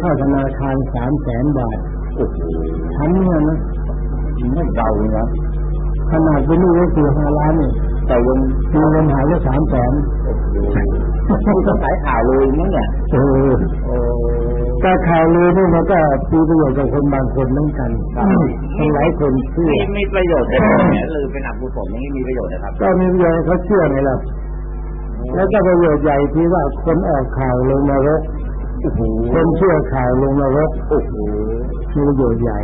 เงินไปเข้าธนาคารสามแสนบาทโอ้โหฉันเนี่ยนะไม่เบานะขนาดเป็นหนี้ไว้สี่ห้าล้านเนี่ยแต่ยังมีเงินหายไปสามแสนโอ้โหต้องขายข่าวเลยมั้งเนี่ยเออโอ้แต่ข่าวลือนี่มันก็มีประโยชน์กับคนบางคนเหมือนกันคนหลายคนเชื่อมีมีประโยชน์แต่เนี่ยลือเป็นอักกุศลอย่างนี้มีประโยชน์นะครับ ก็มีประโยชน์เขาเชื่อไงล่ะแล้วก็ประโยชน์ใหญ่ที่ว่าคนออกข่าวลงนรกโอ้โห คนเชื่อข่าวลงนรกโอ้โหมีประโยชน์ใหญ่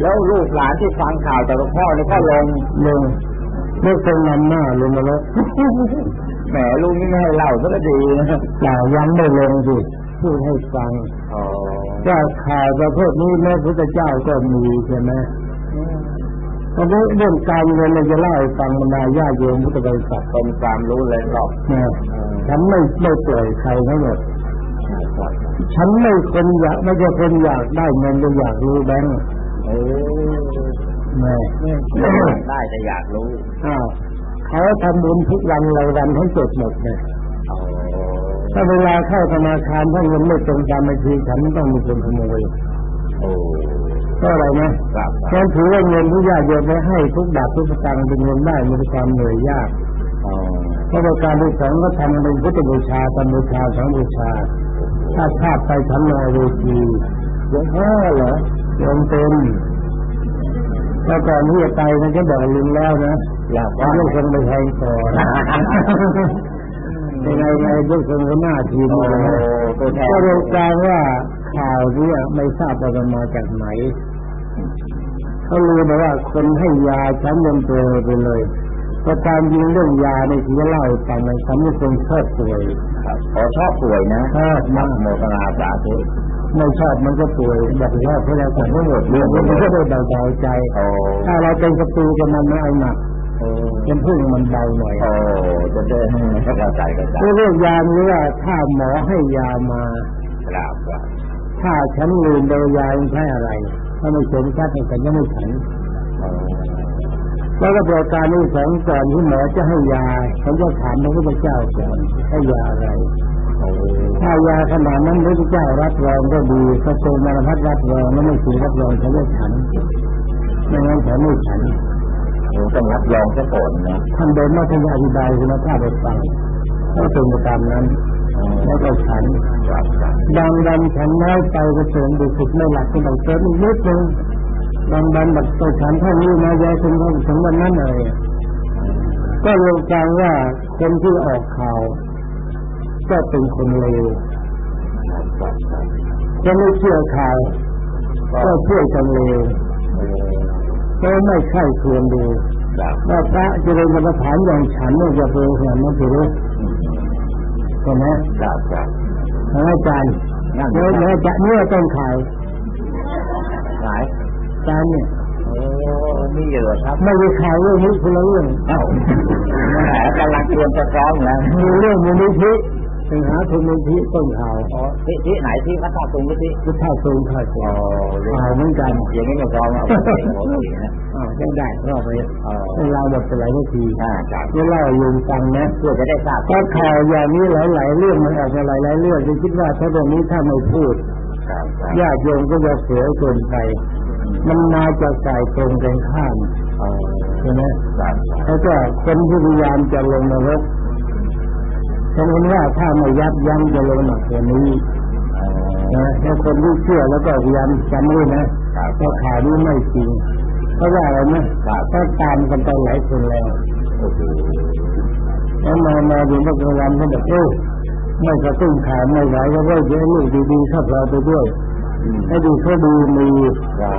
แล้วลูกหลานที่ฟังข่าวจากหลวงพ่อนี่ก็ลงลงเมื่อคนนำหน้าลงนรกแหมลูกนี่ไม่ให้เล่าก็ดีนะแต่ยังไม่ลงสิพูดให้ฟังอ๋อว่าข่าวประเภทนี้แม้พระเจ้าก็มีใช่ไหมเพราะเรื่องการเงินเราจะเล่าให้ฟังบรรดาญาติโยมพุทธบริษัทเป็นความรู้เลยหรอกนะฉันไม่ไม่ปล่อยใครทั้งหมด ฉันไม่คนอยากไม่ใช่คนอยากได้เงินจะอยากรู้แบงค์เออแม่ได้แต่อยากรู้อ้าวเขาทำบุญทุกวันรายวันทั้งจดหมดเนี่ยอ๋อถ้าเวลาเข้าธนาคารถ้าเงินไม่ตรงตามบัญชีฉันต้องมีคนขโมยโอ้ก็อะไรนะครับครัฉับนถือว่าเงินที่ญาติโยมไปให้ทุกบาททุกสตางค์เป็นเงินได้มีความเหนื่อยยากอ๋อเพราะว่าการที่สองก็ทำเป็นพุทธบูชาธรรมบูชาสังบูชา ถ้าชาติไปชั้นนอยเวทีหลวงพ่อเหรอลงเต็มแล้วก่อนที่จะไปมันก็บอกลุงแล้วนะอยากว่าว่าลูกคนไปแทงก่อนยังไงไงลูกคนก็หน้าทีมโอ้เลยนะตัวแทนก็เลยกลารว่าข่าวเนี้ไม่ทราบว่ามันมาจากไหนเขารู้มาว่าคนให้ยาฉันยังตัวไปเลย เพราะการยิงเรื่องยาในที่เล่าให้ฟังมันฉันเป็นคนชอบป่วยครับขอชอบป่วยนะชอบมากโมทนาสาธุไม่ชอบมันก็ป่วยแบบชอบเพราะเราสั่งไม่หมดเรื่องมันก็ได้เบาๆใจโอ้ถ้าเราเป็นศัตรูกับมันมันเอาหนักโอ้เป็นพึ่งมันเบาหน่อยโอ้จะได้ให้เข้าใจกันเรื่องยานี้ว่าถ้าหมอให้ยามาครับครับถ้าฉันลืมโดยยาใช่อะไร ถ้าไม่สมชัดให้ฉันก็ไม่ฉันโอ้ แล้วก็ประการที่สองก่อนที่หมอจะให้ยาฉันจะถามพระพุทธเจ้าก่อนให้ยาอะไรโอ้ถ้ายาขนาดนั้นพระพุทธเจ้ารับรองก็ดีพระโสมารพัฒรับรองแล้วไม่ถือรับรองฉันไม่ฉันไม่งั้นฉันไม่ฉันโหต้องรับรองซะก่อนนะท่านเดินมาทยาอธิบายคุณภาพไปฟังก็เป็นไปตามนั้นแล้วก็ฉันครับครับบางวันฉันน้อยไปก็เสริมดูสุดไม่หลับก็ต้องเติมอีกนิดนึง บางวันแบบตัวฉันเท่านี้นะยายคุณท่านถึงวันนั้นเลยก็ลงกลางว่าคนที่ออกข่าวก็เป็นคนเลวครับครับครับจะไม่เชื่อข่าวก็เชื่อกันเลวเออก็ไม่ใช่ควรดูครับว่าพระเจริญกรรมฐานอย่างฉันเนี่ยจะเป็นขนาดนั้นถือใช่ไหมครับครับทางอาจารย์นั่นเนี่ยเนี่ยอาจารย์เนี่ยต้องขายหลาย อาจารย์เนี่ยโอ้มีเยอะครับ ไม่ได้ขายเรื่องนี้คนละเรื่องเอ้าแหมกำลังเตรียมจะฟ้องแล้วมีเรื่องมูลนิธิไปหาทุนมูลนิธิต้นข่าวอ๋อที่ที่ไหนที่พระธาตุตรงที่พุทธาทรงข่าวอ๋อข่าวเหมือนกันอย่างนี้ไม่ฟ้องเอาไปโอเคนะอ่าได้ได้ก็ไปอ๋อให้เราหมดไปหลายนาทีอ่าครับนี่เล่าให้ลุงฟังนะเพื่อจะได้ทราบถ้าข่าวอย่างนี้หลาย ๆ เรื่องมันออกมาหลายๆเรื่องจะคิดว่าถ้าเรื่องนี้ถ้าไม่พูดครับครับญาติโยมก็จะเสียเกินไป มันมาจากฝ่ายตรงกันข้ามอ๋อใช่ไหมครับแล้วก็คนที่พยายามจะลงนรกฉันเห็นว่าถ้าไม่ยับยั้งจะลงหนักกว่านี้อ๋อนะแล้วคนที่เชื่อแล้วก็พยายามจำด้วยนะเพราะข่าวนี้ไม่จริงเพราะว่าอะไรนะถ้าตามกันไปหลายคนแล้วโอ้โหแล้วมามาดูพวกกลางวันเขาบอกเอ้ยไม่กระตุ้นข่าวไม่ไหวก็ว่าจะให้ลูกดีๆเข้าเราไปด้วยอืม ให้ดูเขาดีมี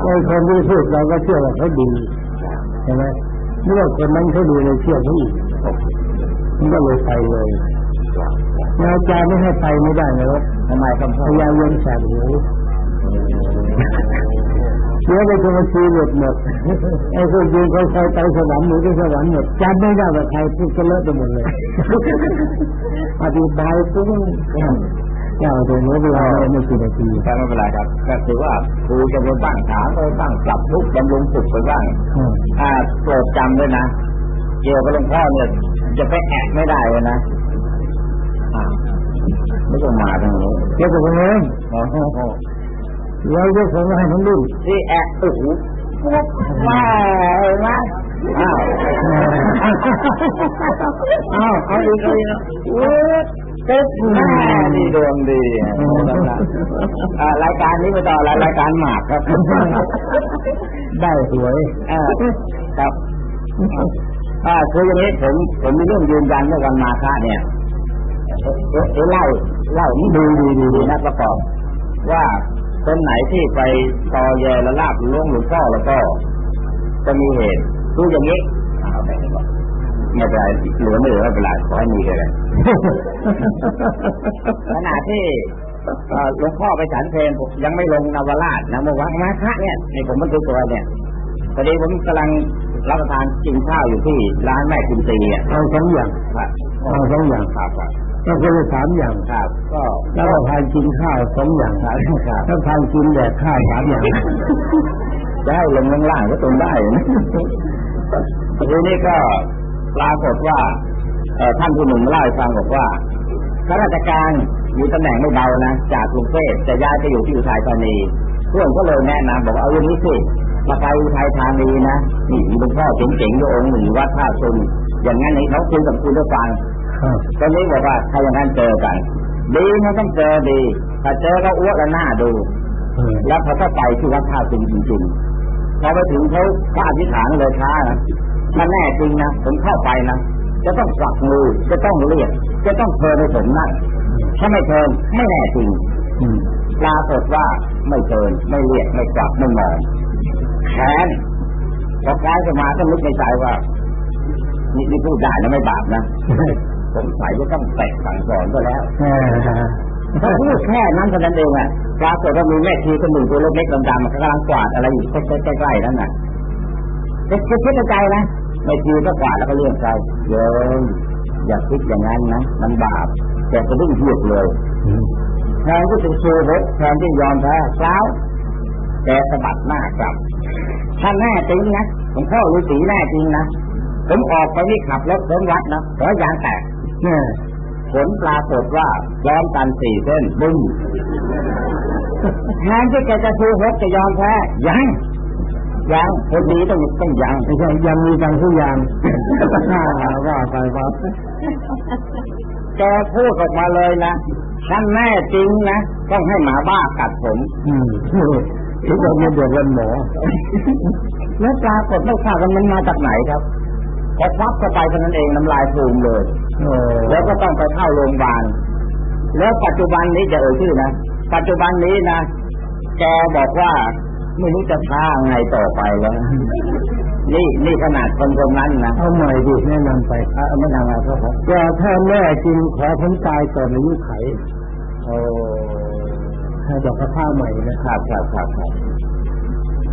ไอ้คนที่พูดเราก็เชื่อว่าเขาดีใช่ไหมเมื่อคนนั้นเขาดีเลยเชื่อเขาอีกมันก็เลยไปเลยแล้วอาจารย์ไม่ให้ไปไม่ได้นะครับทำไมครับพยายามเย็นแสบหูเดี๋ยวไปจะมาชีหลุดหมดไอ้คนยืนคอยๆไปสวรรค์หรือไปสวรรค์หมดจำไม่ได้ว่าใครพูดก็เลอะไปหมดเลยอธิบายปุ๊บ เจ้าตัวนี้เวลาไม่กี่นาทีแต่ไม่เป็นไรครับก็ถือว่าครูจะไปบ้างถามไปบ้างปรับทุกข์บำรุงสุขไปบ้างอืมอ่าโปรดจำด้วยนะเกี่ยวกับหลวงพ่อเนี่ยจะไปแอบไม่ได้เลยนะอ่าไม่ต้องมาทางนี้เจ้าของเงินโอ้โหเราเจ้าของให้มันดิ้นที่แอะโอ้โหปุ๊บว้าวมาอ้าวอ้าวเอาอีกเอาอีก โอ้ตึ๊บแม่นี่ดวงดีอ่ารายการนี้ไม่ต่อรายการหมากครับ ได้หวยอ่าครับอ่าคืออย่างนี้ผมผมมีเรื่องยืนยันเมื่อวันมาฆะเนี่ยเอ๊ะเอ๊ะเอ๊ะเล่าเล่านี่ดีดีดีดีนะประกอบ ว่าคนไหนที่ไปตอแยและลาบล่วงหลวงพ่อแล้วก็จะมีเหตุคืออย่างนี้เอาไปดีกว่า ไม่เป็นไรเหลือไม่เหลือไม่เป็นไรขอให้มีเลยขณะที่เอ่อหลวงพ่อไปฉันเพลงผมยังไม่ลงนวราชนะเมื่อวันมาฆะเนี่ยในผมมันตัวเนี่ยพอดีผมกำลังรับประทานกินข้าวอยู่ที่ร้านแม่คุณตีอะเอาสองอย่างครับเอาสองอย่างครับครับก็คนละสามอย่างครับ ก็แล้วก็ทานกินข้าวสองอย่างครับครับถ้าทานกินแดกข้าวสามอย่างจะให้ลงข้างล่างก็ตรงได้นะทีนี้ก็ ปรากฏว่าเอท่านผู้หนึ่งมเล่าให้ฟังบอกว่าข้าราชการมีตำแหน่งไม่เบานะจากกรุงเทพจะย้ายไปอยู่ที่อุทัยธานีเพื่อนก็เลยแนะนำบอกว่าเอาอย่างนี้สิมาไปอุทัยธานีนะนี่มีหลวงพ่อเจ๋งๆอยู่องหนึ่งวัดท่าซุนอย่างนั้นให้เขาคุยกับคุณได้ฟังตอนนี้บอกว่าถ้าอย่างนั้นเจอกันดีมันต้องเจอดี ถ้าเจอก็อ้วกแล้วหน้าดู แล้วเขาก็ไปที่วัดท่าจริงจริงๆพอไปถึงเขาพระอธิษฐานเลยช้านะ ถ้าแน่จริงนะผมเข้าไปนะจะต้องฝักมือจะต้องเรียก จะต้องเชิญให้ผมนั่งถ้าไม่เชิญไม่แน่จริงอืมปรากฏว่าไม่เชิญไม่เรียกไม่กวักไม่มองแค้นพอคล้ายจะมาก็นึกในใจว่านี่นี่พูดได้นะไม่บาปนะผมใส่จะต้องเตะสั่งสอนก็แล้วเออถ้าพูดแค่นั้นเท่านั้นเองอะปรากฏว่ามีแม่ทีคนหนึ่งตัวเล็กๆดำๆมันกำลังกวาดอะไรอยู่ใกล้ๆนั่นน่ะจะจะคิดในใจนะ แม่ทีก็กวาดแล้วก็เลื่อนใจโยมอย่าคิดอย่างนั้นนะมันบาปแต่จะดึงเหียกเลยแทนที่จะโชว์รถแทนที่ยอมแพ้เช้าแกสะบัดหน้ากลับถ้าแน่จริงนะผมพ่อฤาษีแน่จริงนะผมออกไปนี่ขับรถเส้นวัดนะขอยางแตกเนี่ยผลปรากฏว่าย้อมกันสี่เส้นบึ้งแทนที่แกจะชูรถจะยอมแพ้ยัง ยังคนดีต้องต้องยังไม่ใช่ยังมีบางทุกอย่างว่าไปว่าแกพูดออกมาเลยนะฉันแน่จริงนะต้องให้หมาบ้ากัดผมอืมทุกคนเนี่ยเดือดร้อนหมอแล้วปรากฏไม่ทราบว่ามันมาจากไหนครับพอฟับเข้าไปเท่านั้นเองน้ำลายฟูมเลยโอ้แล้วก็ต้องไปเข้าโรงพยาบาลแล้วปัจจุบันนี้จะเอ่ยชื่อนะปัจจุบันนี้นะแกบอกว่า ไม่รู้จะช้าไงต่อไปแล้ว นี่นี่ขนาดคนคนนั้นนะเอาใหม่ดิแนะนำไปเออไม่นำมาครับผมก็ถ้าแม่จริงขอผมตายก่อนอายุไขโอ้ให้บอกกับผ้าใหม่นะครับครับครับครับ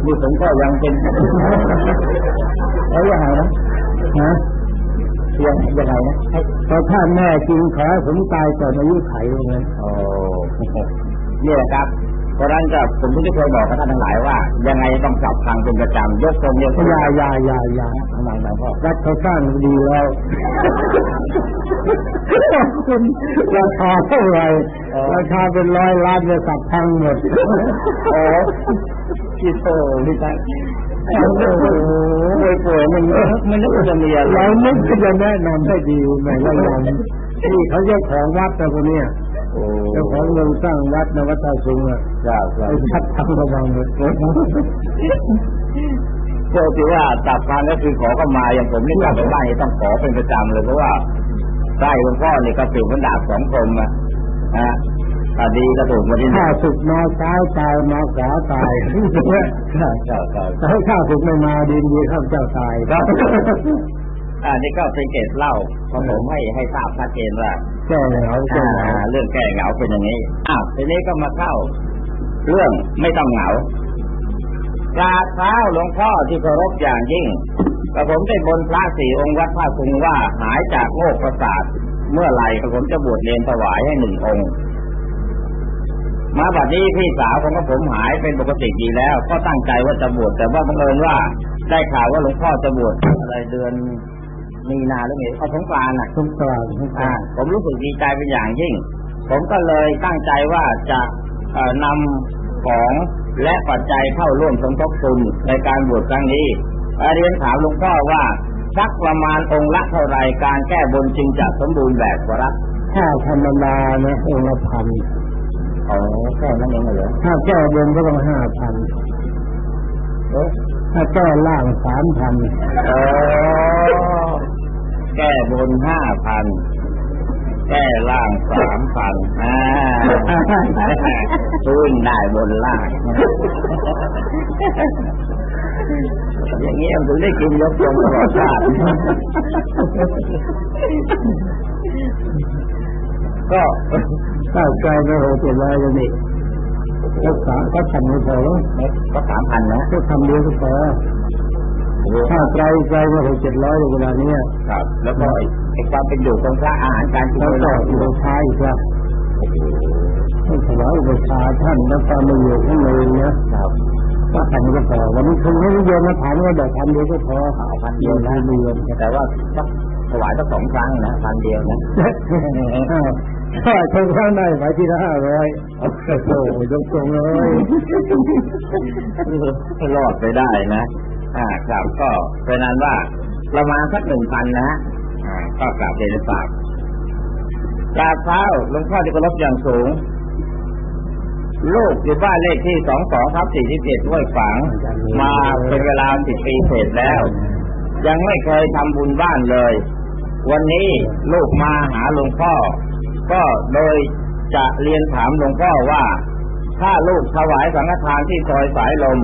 นี่ผมก็ยังเป็นแล้วยังไงนะฮะยังยังไงนะให้พอถ้าแม่จริงขอให้ผมตายก่อนอายุไขว่างั้นโอ้นี่แหละครับ เพราะฉะนั้นก็ผมที่เคยบอกกับท่านทั้งหลายว่า ยังไงต้องกลับฟังเป็นประจำยกตรงเดียวอยาอยาอยาอยาทำไมหลวงพ่อรัฐเขาสร้างดีแล้วคุณราคาเท่าไหร่ราคาเป็นร้อยล้านจะสับพังหมดโอ้พี่โตพี่ตั้งป่วยป่วยมันมันนึกว่าจะมีอะไรเรานึกจะแนะนำให้ดีแม่ละยอมนี่เขาเจ้าของวัดนะคนเนี้ยโอ้ เจ้าของเงินสร้างวัดนวัดท่าซุงอะครับครัไอ้บชัดทำระวังเลยก็ถือว่าตับฟังก็คือขอเข้ามาอย่างผมนี่กลับไปบ้านนี่ต้องขอเป็นประจำเลยเพราะว่าใกล้หลวงพ่อนี่ก็ถือมันดาบสองคมอะนะถ้าดีก็ถูกมาที่หข้านึ่งศึกมาซ้ายตายมาขวาตายครับครับครับแต่ให้ข้าศึกไม่มาดีดีข้าเจ้าตายครับ อันนี้ก็เป็นเกตเล่าเพราะผมให้ให้ทราบชัดเจนว่าแก้เหงาแก้อ่าเหงาเรื่องแก้เหงาเป็นอย่างนี้อ้าวทีนี้ก็มาเข้า เรื่องไม่ต้องเหงากราบเท้าหลวงพ่อที่เคารพอย่างยิ่งกระผมได้บนพระสี่องค์วัดพระคุงว่าหายจากโรคประสาทเมื่อไหร่กระผมจะบวชเรียนถวายให้หนึ่งองค์ มาบัดนี้พี่สาวของกระผมหายเป็นปกติดีแล้ว ก็ตั้งใจว่าจะบวชแต่ว่าบังเอิญว่า ได้ข่าวว่าหลวงพ่อจะบวชอะไรเดือน มีนาหรือไงเอาสงกรานต์น่ะสงกรานต์สงกอ่ารานต์ผมรู้สึกดีใจเป็นอย่างยิ่ง ผมก็เลยตั้งใจว่าจะนำของและปัจจัยเข้าร่วมสมทบทุนในการบวชครั้งนี้เรียนถามหลวงพ่อว่าสักประมาณองค์ละเท่าไรการแก้บนจึงจะสมบูรณ์แบบครับถ้าธรรมดานะองค์ละพันอ๋อแค่นั้นเองเหรอถ้าแก้บนก็ต้องห้าพันถ้าแก้ล่างสามพันอ๋อ แก้บนห้าพันแก้ล่างสามพันอ่าขึ้นได้บนล่าง อย่างนี้ผมได้กินยกยงตลอดชาติก็ถ้าไกลไปโหเจ็ดร้อยเลยนี่รักษาก็ทำไม่พอก็สามพันนะก็ทำเดียวก็พอ ถ้าไกลไกลไปโหเจ็ดร้อยในเวลานี้ครับ แล้วก็ไอ้ความเป็นอยู่ของพระอาหารการกินแล้วก็อุปชาอีกว่าให้ถวายอุปชาท่านแล้วก็มาอยู่ข้างในนะครับก็ทำก็พอวันนี้คุณให้โยมมาถามว่าเดี๋ยวทำเดียวก็พอเอาพันเดียวนะเดียวแต่ว่าต้องถวายต้องสองครั้งนะพันเดียวนะถ้าชงข้างได้ไปที่ละห้าร้อยโอ้โหยกตรงเลยรอดไปได้นะ อ่าครับก็เป็นนั้นว่าประมาณสักหนึ่งพันนะฮะก็กราบเรียนฝากกราบเท้าหลวงพ่อที่เคารพอย่างสูง ลูกอยู่บ้านเลขที่สองสองทับสี่ที่เจ็ดห้วยฝางมาเป็นเวลาสิบปีเศษแล้ว ยังไม่เคยทำบุญบ้านเลย วันนี้ลูกมาหาหลวงพ่อ ก็โดยจะเรียนถามหลวงพ่อว่า ถ้าลูกถวายสังฆทานที่ซอยสายลม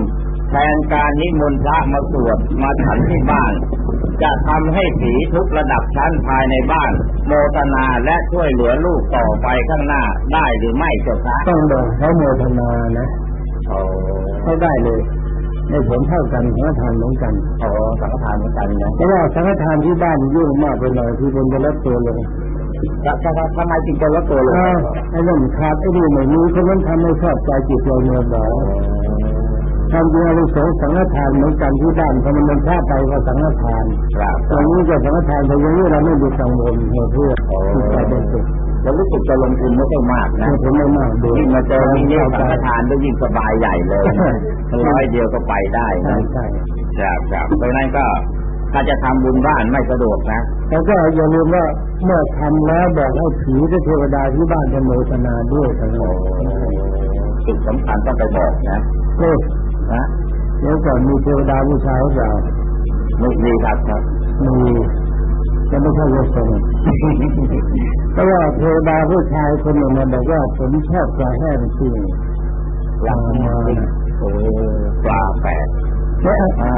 แทนการนิมนต์พระมาสวดมาฉันที่บ้าน จะทำให้ผีทุกระดับชั้นภายในบ้าน โมทนาและช่วยเหลือลูกต่อไปข้างหน้าได้หรือไม่เจ้าคะต้องบอกเขาโมทนานะโอ้เขาได้เลยในผลเท่ากันสังฆทานเหมือนกันโอ้สังฆทานเหมือนกันนะเพราะว่าสังฆทานที่บ้านยุ่งมากไปหน่อยที่บนจะลดตัวลงจะจะทำไมจึงจะลดตัวลงอ้าวไอ้นั่นขาดไอ้นี่ไม่มีคนนั้นทำให้ชอบใจจิตเราเนื้อบอก ทำจริงเราสงสังฆทานเหมือนกันที่บ้านพอมันมันพลาดไปก็สังฆทานครับตอนนี้ก็สังฆทานแต่ยังนี้เราไม่ดูกังวลเหตุเพื่อที่ใจเป็นสุขแล้วรู้สึกจะลงทุนไม่ได้มากนะผมไม่มากดูยิ่งมาเจอยิ่งเยอะสังฆทานก็ยิ่งสบายใหญ่เลยร้อยเดียวก็ไปได้ใช่นะใช่ครับครับเพราะฉะนั้นก็ถ้าจะทำบุญบ้านไม่สะดวกนะแล้วก็อย่าลืมว่าเมื่อทำแล้วบอกให้ผีและเทวดาที่บ้านจะโมทนาด้วยทั้งหมดจุดสำคัญต้องไปบอกนะเอ๊ะ นะเดี๋ยวก่อนมีเทวดาผู้ชายหรือเปล่าไม่ดีครับครับมีจะไม่ใช่ยศงเพราะว่าเทวดาผู้ชายคนหนึ่งมาบอกว่าผมชอบปลาแห้งจริงหลังมาโอ้ปลาแปดแค่อ่า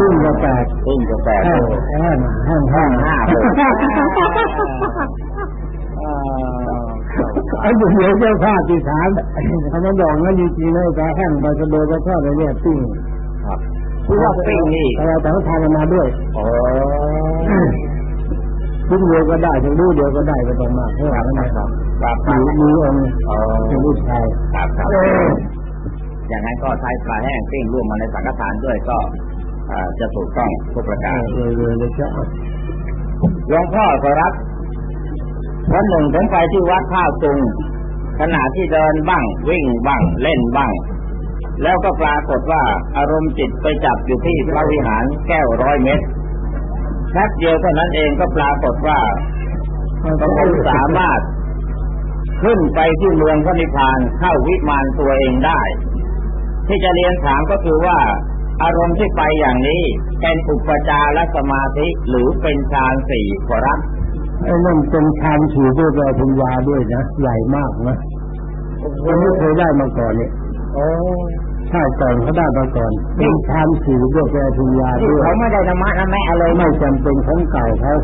ตึ้งกระแตกตึ้งกระแตกแห้งแห้งแห้งแห้งห้า หกอ่าไอ้เดี๋ยวเจ้าข้าติฐานเขามาบอกงั้นจริงๆนะปลาแห้งปลากระโดดกระทอดอะไรเนี่ยปิ้งครับผู้ว่าปิ้งนี่เราแต่ทานมาด้วยโอ้ชิ้นเดียวก็ได้ถึงรู้เดียวก็ได้ก็ต้องมากเท่าไหร่นะครับครับมีมีองค์อ๋อเป็นผู้ชายครับครับอย่างนั้นก็ใช้ปลาแห้งปิ้งร่วมมาในสังฆทานด้วยก็อ่าจะถูกต้องทุกประการเออเลยเลยจะหลวงพ่อขอรับ วันหนึ่งผมไปที่วัดท่าตุงขณะที่เดินบ้างวิ่งบ้างเล่นบ้าง แล้วก็ปรากฏว่าอารมณ์จิตไปจับอยู่ที่พระวิหารแก้วร้อยเมตรแป๊บเดียวเท่านั้นเองก็ปรากฏว่าผมสามารถขึ้นไปที่เมืองพระนิพพานเข้าวิมานตัวเองได้ ที่จะเรียนถามก็คือว่า อารมณ์ที่ไปอย่างนี้เป็นอุปจารสมาธิหรือเป็นฌานสี่ขอรับ ไอ้นั่นเป็นชานฉีด้วยแปลปัญญาด้วยนะใหญ่มากนะยังไม่เคยได้มาก่อนเนี่ยโอ้ใช่ก่อนเขาได้มาก่อนเป็นชานฉีด้วยแปลปัญญาที่ด้วยเขาไม่ได้ธรรมะนะแม่เลยไม่จำเป็นของเก่าเขา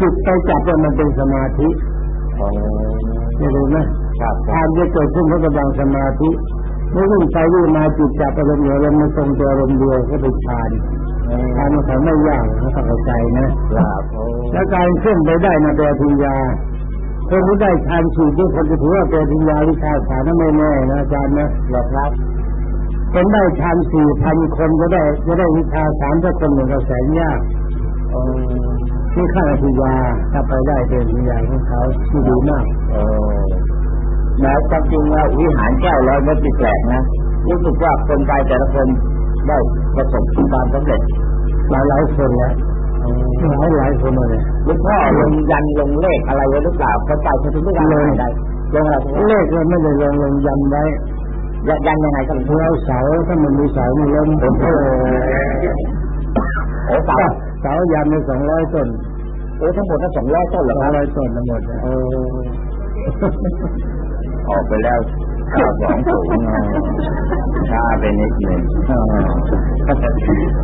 จิตไปจับว่ามันเป็นสมาธิโอ้ไม่รู้ไหมครับฌานจะเกิดขึ้นเพราะกำลังสมาธิเมื่อวิ่งไปวิ่งมาจิตจับอารมณ์เดียวแล้วมันทรงตัวอารมณ์เดียวก็เป็นฌานฌานมันของไม่ยากนะเข้าใจนะครับโอ้แล้วการขึ้นไปได้มาแปลปัญญาคนที่ได้ฌานสูตรทุกคนจะถือว่าแปลปัญญาวิชาฐานนั้นไม่แน่นะอาจารย์นะหรอครับคนได้ฌานสี่พันคนก็ได้จะได้วิชาสามสักคนหนึ่งก็แสนยากโอ้ที่ข้าปัญญาถ้าไปได้เป็นปัญญาของเขาที่ดีมากโอ้แม้ความจริงว่าวิหารแก้วร้อยเม็ดแปลกนะรู้สึกว่าคนไปแต่ละคนได้ประสบความสำเร็จหลายหลายคนแล้ว หลายหลายคนเลยหลวงพ่อลงยันลงเลขอะไรไว้หรือเปล่าคนไปเขาถึงไม่ได้ได้ลงอะไรเลขเราไม่ได้ลงลงยันไว้ยันยังไงครับหลวงพ่อเราเสาถ้ามันมีเสามันล้มโอ้โหโอ้เสาเสายันในสองร้อยต้นโอ้ทั้งหมดทั้งสองร้อยต้นเหรอสอคงรับร้อยต้นทั้งหมดนะโอ้ออกไปแล้ว เก้าสองศูนย์ช้าไปนิดหนึ่ง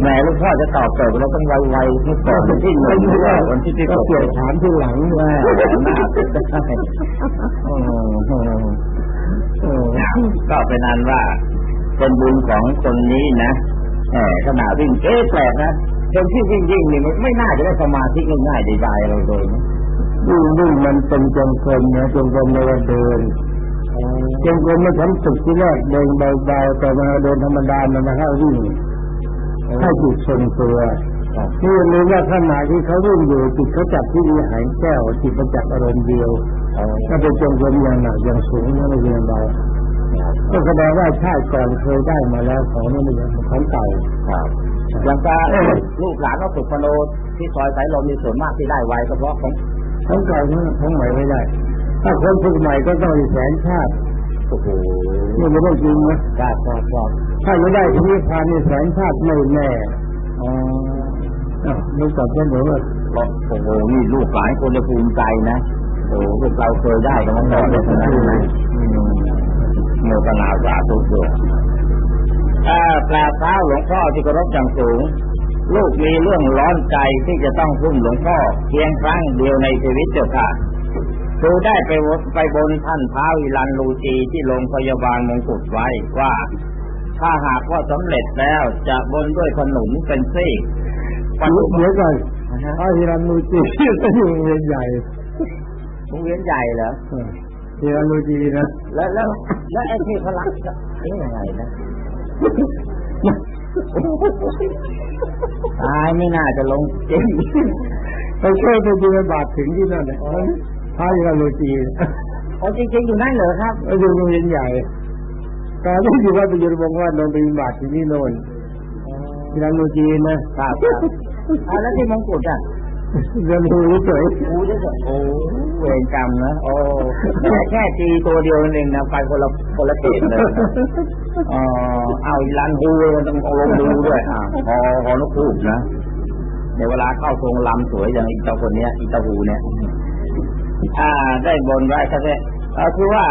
แหมลูกพ่อจะตอบโจทย์เราต้องไวๆที่ก่อนวันที่หนึ่งวันที่ที่ก็หกเกี่ยวถามที่หลังว่าหน้าเป็นได้โอ้โหก็เป็นอันว่าเป็นบุญของคนนี้นะแหมขนาดวิ่งเอ๊ะแปลกนะคนที่วิ่งยิ่งนี่ไม่น่าจะได้สมาธิง่ายๆได้ๆอะไรเลยนะวิ่งวิ่งมันเป็นจงกรมนะจงกรมในวันเดิน จงกรมไม่ทำสุดที่แรกเดินเบาๆแต่มาเดินธรรมดามันมาให้วิ่งให้จิตทรงตัวที่รู้ว่าขณะที่เขาวิ่งอยู่จิตเขาจับที่วิหารแก้วจิตมันจับอารมณ์เดียวถ้าเป็นจงกรมอย่างหนักอย่างสูงนั่นไม่ใช่เบาก็แสดงว่าชาติก่อนเคยได้มาแล้วของนี่มันของเก่าอย่างการลูกหลานก็สุพโนที่ซอยสายลมมีส่วนมากที่ได้ไวก็เพราะของของเก่านี่ของใหม่ไม่ได้ ถ้าคนฝึกใหม่ก็ต้องมีแสนชาติโอ้โหนี่ไม่ต้องจริงนะกล้าชอบชอบถ้าไม่ได้ที่นิพพานนี่แสนชาติไม่แน่อ๋ออ้าวนึกกลับได้เหมือนว่าโอ้โหนี่ลูกหลานคนจะภูมิใจนะโอ้พวกเราเคยได้กันมาก่อนเลยนะโมกนาสาธุด้วยอ่ากราบเท้าหลวงพ่อที่เคารพอย่างสูง ลูกมีเรื่องร้อนใจที่จะต้องพึ่งหลวงพ่อเพียงครั้งเดียวในชีวิตเจ้าค่ะ คือได้ไปวไปบนท่านท้าวิลันลูจีที่โรงพยาบาลมงกุฎไว้ว่า ถ้าหากว่าสำเร็จแล้วจะบนด้วยขนุนเป็นซี่ปัจจุบันเดี๋ยวก่อนพระฮิรันมูจีก็อยู่โรงเรียนใหญ่โรงเรียนใหญ่เหรอเออฮิรันมูจีนะแล้วแล้วแล้วไอ้ที่เขารักจะนี่ยังไงนะตายไม่น่าจะลงจริงไปช่วยไปดูบาทถึงที่นั่นเลย พระฮิรันมูจีโอ้จริงๆอยู่นั่นเหรอครับก็อยู่โรงเรียนใหญ่ตอนนี้อยู่ว่าไปอยู่วงว่าโดนไปบาทที่นี่โน่นฮิรันมูจีนะครับครับอ่าแล้วที่มงกุฎอะเรียนรู้เฉยโอ้ยโอ้เวรกรรมนะโอ้แค่แค่ตีตัวเดียวนั่นเองนะไปคนละคนละเกตเลยนะอ๋อเอาอีลันฮูมันต้องลงดูด้วยอ่าพอพอนกคูกนะในเวลาเข้าทรงลำสวยอย่างอีเจ้าคนเนี้ยอีเจ้าหูเนี่ย อ่า ได้บนไว้ก็ได้เอ่อคือว่า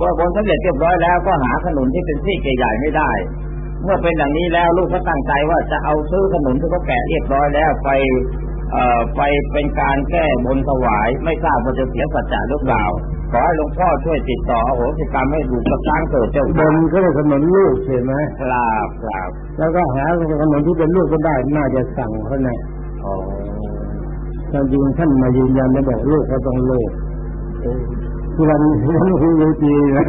ว่าบนสำเร็จเรียบร้อยแล้วก็หาขนุนที่เป็นซี่ใหญ่ๆไม่ได้ เมื่อเป็นอย่างนี้แล้วลูกก็ตั้งใจว่าจะเอาซื้อขนุนที่เขาแกะเรียบร้อยแล้วไปเอ่อไปเป็นการแก้บนถวาย ไม่ทราบว่าจะเสียสัจจะหรือเปล่าขอให้หลวงพ่อช่วยติดต่ออโหสิกรรมให้ลูกกับช้างเกิดเจ้าบนก็เลยถนนลูกเห็นไหมครับครับแล้วก็หาถนนที่เป็นลูกก็ได้น่าจะสั่งเขาเนี่ยอ๋อ ความจริงท่านมายืนยันแล้วบอกลูกเขาต้องลูกที่วันนั้นฮูจีนะ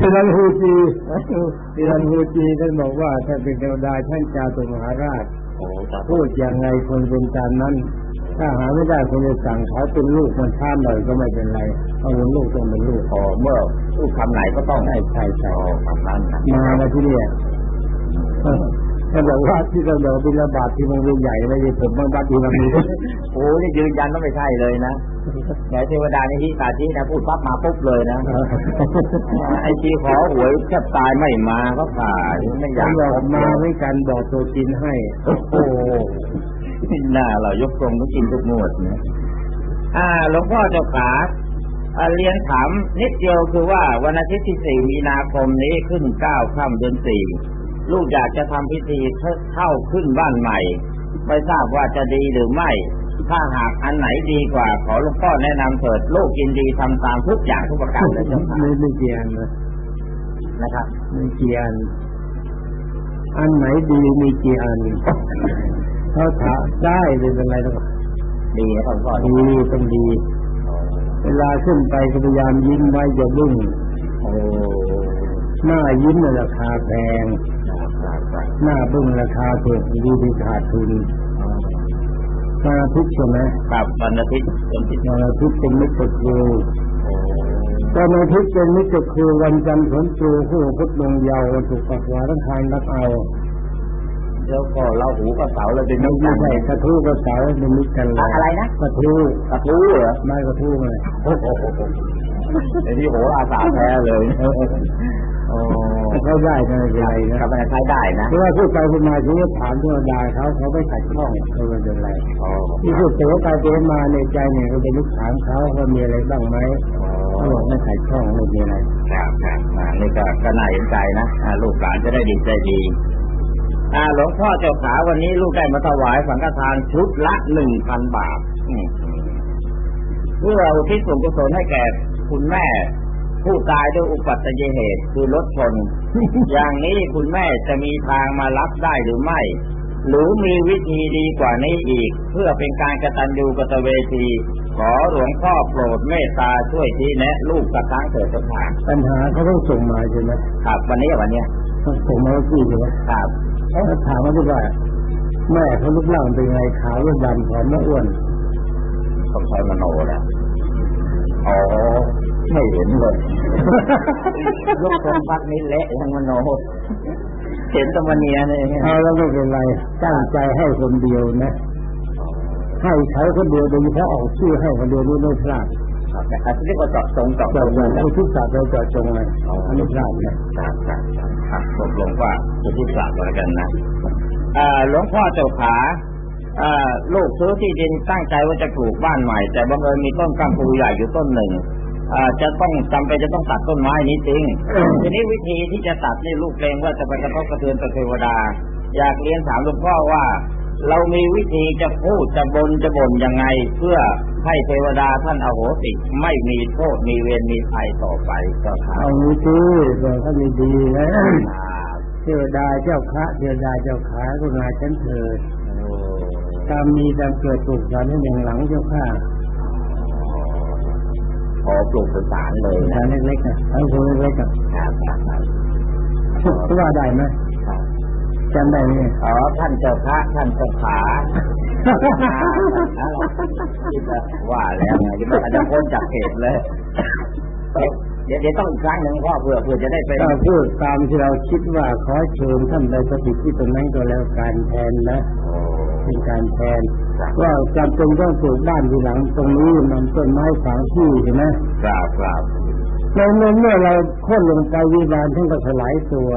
ที่วันฮูจีที่วันฮูจีท่านบอกว่าท่านเป็นเทวดาท่านจาตุมหาราชโอ้ครับพูดอย่างไงคนเป็นการนั้น ถ้าหาไม่ได้คนจะสั่งเขาเป็นลูกมันช้าหน่อยก็ไม่เป็นไรเอาเป็นลูกต้องเป็นลูกอ๋อเมื่อพูดคำไหนก็ต้องใช่ใช่ใช่อ๋อคำนั้นนะมามาที่เนี่ย ท่านบอกว่าที่เราเดินบินระบาดที่โรงเรียนใหญ่ไม่ใช่ผมบ้างบ้านที่มันมีโอ้นี่ยืนยันว่าไม่ใช่เลยนะแหมเทวดานี่ฮิตาทินะพูดปั๊บมาปุ๊บเลยนะไอ้ที่ขอหวยแทบตายไม่มาก็ผ่านไม่อยาท่ากนบอกมาให้กันบอกตัวกินให้ โอ้โหหน้าเรายกตรงต้องกินทุกงวดนะอ่าหลวงพ่อเจ้าขาอ่าเรียนถามนิดเดียวคือว่าวันอาทิตย์ที่สี่มีนาคมนี้ขึ้นเก้าค่ำเดือนสี่ ลูกอยากจะทำพิธีเข้าขึ้นบ้านใหม่ ไม่ทราบว่าจะดีหรือไม่ ถ้าหากอันไหนดีกว่า ขอหลวงพ่อแนะนำเถิดลูกยินดีทำตามทุกอย่างทุกประการเลยเจ้าค่ะไม่ไม่เกี่ยนนะนะครับไม่เกี่ยนอันไหนดีมีกี่อันเขาถามได้เป็นอะไรหรอกดีนะครับพ่อดีต้องดี เวลาขึ้นไปก็พยายามยิ้มไว้อย่าบึ้งโอ้หน้ายิ้มน่ะราคาแพง หน้าบึ้งราคาถูกดีดีขาดทุนวันอาทิตย์ใช่ไหมครับวันอาทิตย์วันอาทิตย์วันอาทิตย์เป็นมิตรครูโอ้วันอาทิตย์เป็นมิตรครูวันจันทร์ผลครูผู้พุทธลงยาววันศุกร์ปักวาทั้งทานรักเอาเดี๋ยวก็เราหูกับเสาเลยเป็นไม่ไม่ใช่ใช่กระทู้กระเสาเป็นมิตรกันเลยอะไรนะกระทู้กระทู้เหรอไม่กระทู้ไงโอ้โหไอ้นี่โหราศาสตร์แท้เลยโอ้ เขาได้ก็ไม่เป็นไรนะกำลังใช้ได้นะเพราะว่าพูดไปพูดมาถึงจะถามเทวดาเขาเขาไม่ขัดข้องเขาไม่เป็นไรโอ้ที่พูดเต๋อไปเต๋อมาในใจเนี่ยก็เป็นลูกถามเขาว่ามีอะไรบ้างไหมเขาบอกไม่ขัดข้องไม่มีอะไรครับครับอ่านี่ก็ก็น่าเห็นใจนะอ่าลูกหลานจะได้ดีใจดีอ่าหลวงพ่อเจ้าขาวันนี้ลูกได้มาถวายสังฆทานชุดละหนึ่งพันบาทอืมเพื่ออุทิศส่วนกุศลให้แก่คุณแม่ ผู้ตายด้วยอุบัติเหตุคือรถชน อย่างนี้คุณแม่จะมีทางมารับได้หรือไม่ หรือมีวิธีดีกว่านี้อีก เพื่อเป็นการกตัญญูกตเวที ขอหลวงพ่อโปรดเมตตาช่วยชี้แนะ ลูกกระทั้งเถิดเจ้าค่ะปัญหาเขาต้องส่งมาใช่ไหมครับ วันนี้วันเนี้ยต้องส่งมาที่ใช่ไหมครับเขาถามว่าที่ว่า แม่เขาลูกร่างเป็นไงขาวหรือดำผอมหรืออ้วนต้องใช้มโนแหละอ๋อ ไม่เห็นเลยยกทรงพักนี้เละยังมโนเห็นแตะวันเนียเนี่ยเอาแล้วไม่เป็นไรตั้งใจให้คนเดียวนะ ให้เขาคนเดียวโดยเฉพาะออกชื่อให้คนเดียวนี่ไม่พลาดแต่อาจจะเรียกว่าเจาะจงเจาะจเจ้างนะผู้ที่ศาสตร์เราเจาะจงเลยอันนี้พลาดนะครับครับครับตกลงว่าจะที่สามแล้วกันนะอ่าหลวงพ่อเจ้าขาอ่าลูกซื้อที่ดินตั้งใจว่าจะปลูกบ้านใหม่ แต่บังเอิญมีต้นกังปูใหญ่อยู่ต้นหนึ่งอ่า จะต้องจำเป็นจะต้องตัดต้นไม้นี้จริง ทีนี้วิธีที่จะตัดนี่ลูกเกรงว่าจะไปกระทบกระเทือนต่อเทวดา อยากเรียนถามหลวงพ่อว่า เรามีวิธีจะพูดจะบนจะบ่นยังไง เพื่อให้เทวดาท่านอโหสิไม่มีโทษมีเวรมีภัยต่อไปก็ครับเอางี้สิบอกเขาดีๆนะอ่าเทวดาเจ้าคะเทวดาเจ้าขากุณาฉันเถิดโอ้ตามมีตามเกิดถูกสอนให้อย่างหลังเจ้าค่ะ ขอปลูกสารเลยสานะรเล็กๆนะทั้งคนเล็กๆกับครับครับครับเขาว่าได้ไหมครับจำได้ไหมอ๋อท่านเจ้าพระท่านเจ้าขาคิดว่าแล้วไงที่มันจะพ้นจากเหตุเลยเดี๋ยวเดี๋ยวต้องอีกครั้งหนึ่งพ่อเพื่อเพื่อจะได้เป็นก็พูดตามที่เราคิดว่าขอเชิญท่านไปสถิตที่ตรงนั้นก็แล้วการแทนนะโอ้ เป็นการแทนครับว่าจำเป็นต้องปลูกบ้านทีหลังตรงนี้มันต้นไม้ฝังที่ใช่ไหมครับครับในเมื่อเมื่อเราโค่นลงไปวิบาลท่านก็สลายตัว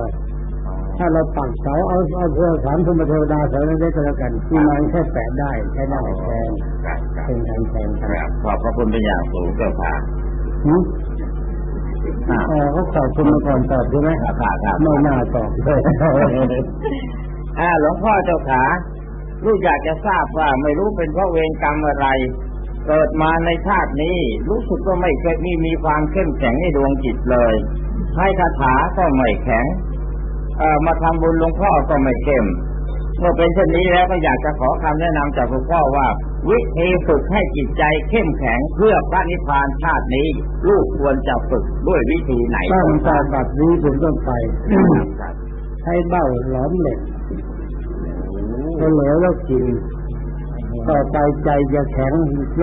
ถ้าเราปักเสาเอาเอาเพื่อสามพมเทวดาเสาเล็กๆก็แล้วกันที่มันแค่แปะได้ใช้ได้แทนครับครับเป็นการแทนคกันรับขอบพระคุณเป็นอย่างสูงเจ้าค่ะหืมอ่าเออเขาขอบคุณมาก่อนตอบใช่ไหมครับครับครับไม่น่าตอบเลยอ่าหลวงพ่อเจ้าขา ลูกอยากจะทราบว่าไม่รู้เป็นเพราะเวรกรรมอะไร เกิดมาในชาตินี้ รู้สึกว่าไม่เคยมีมีความเข้มแข็งในดวงจิตเลยให้คาถาก็ไม่แข็งเอ่อมาทำบุญหลวงพ่อก็ไม่เข้มเมื่อเป็นเช่นนี้แล้วก็อยากจะขอคำแนะนำจากหลวงพ่อว่า วิธีฝึกให้จิตใจเข้มแข็งเพื่อพระนิพพานชาตินี้ ลูกควรจะฝึกด้วยวิธีไหนตั้งแต่บัดนี้เป็นต้นไปครับใช้เบ้าหลอมเหล็กพอ เหลวแล้วกินต่อไปใจจะแข็ง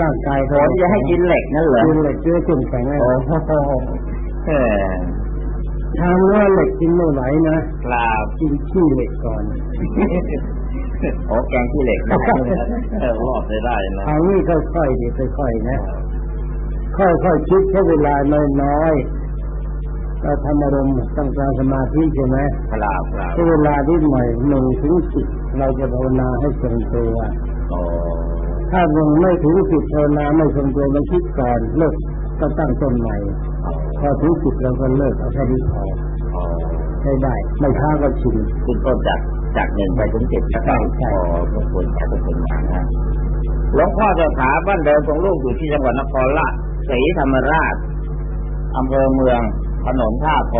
ร่างกายผมจะให้กินเหล็กนั่นเหรอกินเหล็กเพื่อเข้มแข็งเลยโอ้โหเออทางเนื้อเหล็กกินไม่ไหวนะครับกินขี้เหล็กก่อนโอ้แกงขี้เหล็กได้เออรอดได้ได้นะทางนี้ค่อยๆดิค่อยๆนะ ค่อยๆคิดใช้เวลาน้อยๆ เราทำอารมณ์ตั้งใจสมาธิใช่ไหมครับครับใช้เวลาที่หน่อยหนึ่งถึงสิบเราจะภาวนาให้ทรงตัวโอ้ถ้ายังไม่ถึงสิบภาวนาไม่ทรงตัวมันคิดก่อนเลิกก็ตั้งต้นใหม่พอถึงสิบเราก็เลิกเอาแค่นี้พอโอ้ใช้ได้ไม่ช้าก็ชินคุณต้นจากจากหนึ่งไปถึงสิบแล้วก็ใช่ใช่โอ้พระคุณพระคุณอย่างนะหลวงพ่อเจ้าขาบ้านเดิมของลูกอยู่ที่จังหวัดนครราชสีธรรมราชอำเภอเมือง ถนนท่าโพ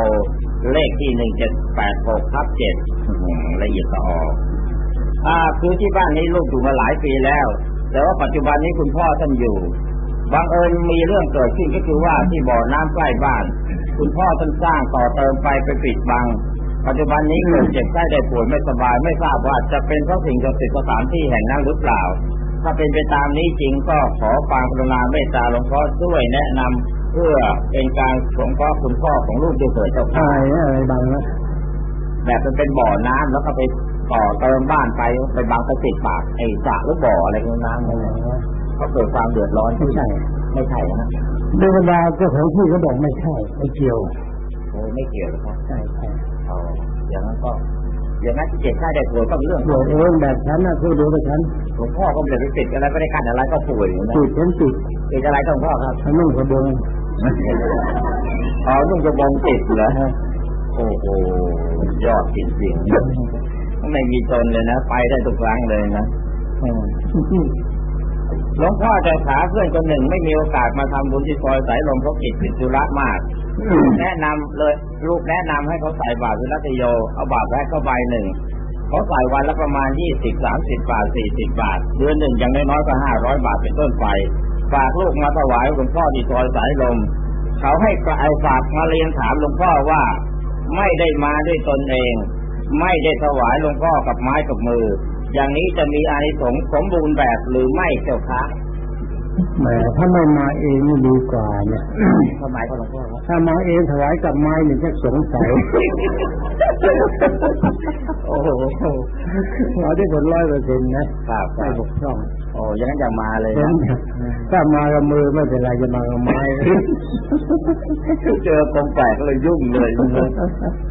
เลขที่หนึ่งเจ็ดแปดหกทับเจ็ดละเอียดละอออ่าคือที่บ้านนี้ลูกอยู่มาหลายปีแล้ว แต่ว่าปัจจุบันนี้คุณพ่อท่านอยู่บังเอิญมีเรื่องเกิดขึ้นก็คือว่าที่บ่อน้ำใกล้บ้าน คุณพ่อท่านสร้างต่อเติมไปไปปิดบัง ปัจจุบันนี้เกิดเจ็บไข้ได้ป่วยไม่สบายไม่ทราบว่าจะเป็นเพราะสิ่งศักดิ์สิทธิ์สถานที่แห่งนั้นหรือเปล่า ถ้าเป็นไปตามนี้จริงก็ขอความกรุณาเมตตาหลวงพ่อช่วยแนะนำ เพื่อเป็นการสงเคราะห์คุณพ่อของลูกที่เกิดเจ้าอะค่ะไรอะไรบางนะแบบมันเป็นบ่อน้ำแล้วก็ไปต่อเติมบ้านไปไปบางกระติดปากไอ้สระหรือบ่ออะไรของน้ำนั่นแหละเขาเกิดความเดือดร้อนไม่ใช่ ไม่ใช่นะเดวดาเจ้าของที่เขาบอกไม่ใช่ไม่เกี่ยวโอ้ไม่เกี่ยวนะครับใช่ใช่อ๋ออย่างนั้นก็อย่างนั้นที่เจ็บไข้ได้ป่วยก็เป็นเรื่องเดี๋ยวเองแบบฉันนะคือดูกับฉันหลวงพ่อก็ไม่ได้ไปติดอะไรไม่ได้กันอะไรก็ป่วยอยู่นะติดฉันติดติดอะไรก็หลวงพ่อครับฉันนุ่งกระบง อ๋อนุ่งกระบองติดเหรอโอ้โหยอดจริงๆไม่มีจนเลยนะไปได้ทุกครั้งเลยนะอืมหลวงพ่อจะขาเพื่อนคนหนึ่งไม่มีโอกาสมาทำบุญที่ซอยสายลมเพราะกิจติดธุระมาก แนะนำเลยลูกแนะนำให้เขาใส่บาตรวิรัตโยเอาบาตรแรกเข้าใบหนึ่งเขาใส่วันละประมาณยี่สิบสามสิบบาทสี่สิบบาทเดือนหนึ่งอย่างน้อยๆก็ห้าร้อยบาทเป็นต้นไป ฝากลูกมาถวายหลวงพ่อที่ซอยสายลม เขาให้กระไอฝากมาเรียนถามหลวงพ่อว่าไม่ได้มาด้วยตนเอง ไม่ได้ถวายหลวงพ่อกับไม้กับมือ อย่างนี้จะมีอานิสงส์สมบูรณ์แบบหรือไม่เจ้าคะ แหมถ้าไม่มาเองนี่ดีกว่าเนี่ยทำไมครับหลวงพ่อครับถ้ามาเองถวายกับไม้เนี่ยจะสงสัยโอ้โหเราได้ผลร้อยเปอร์เซ็นต์นะครับคไม่รับบกพร่องโอ้อยังนั้นจะมาเลยเห็นนะถ้ามากับมือไม่เป็นไรจะมากับไม้เจอกองแปลกก็เลยยุ่งเลย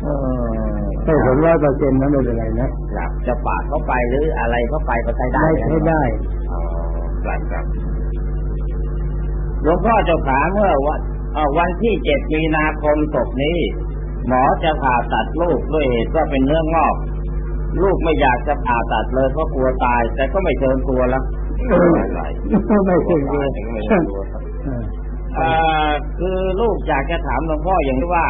เออได้ผลร้อยเปอร์เซ็นต์นะไม่เป็นไรนะครับจะปาดเข้าไปหรืออะไรเข้าไปก็ใช้ได้ได้ใช้ได้อ๋อครับครับ หลวงพ่อเจ้าขาเมื่อวันเอ่อวันที่เจ็ดมีนาคมศกนี้ หมอจะผ่าตัดลูกด้วยเหตุว่าเป็นเนื้องอก ลูกไม่อยากจะผ่าตัดเลยเพราะกลัวตาย แต่ก็ไม่เชิญตัวแล้วอะไรไม่ใช่กลัวเลตายยแต่ก็ไม่เชิญตัว ครับเอ่อคือลูกอยากจะถามหลวงพ่ออย่างที่ว่า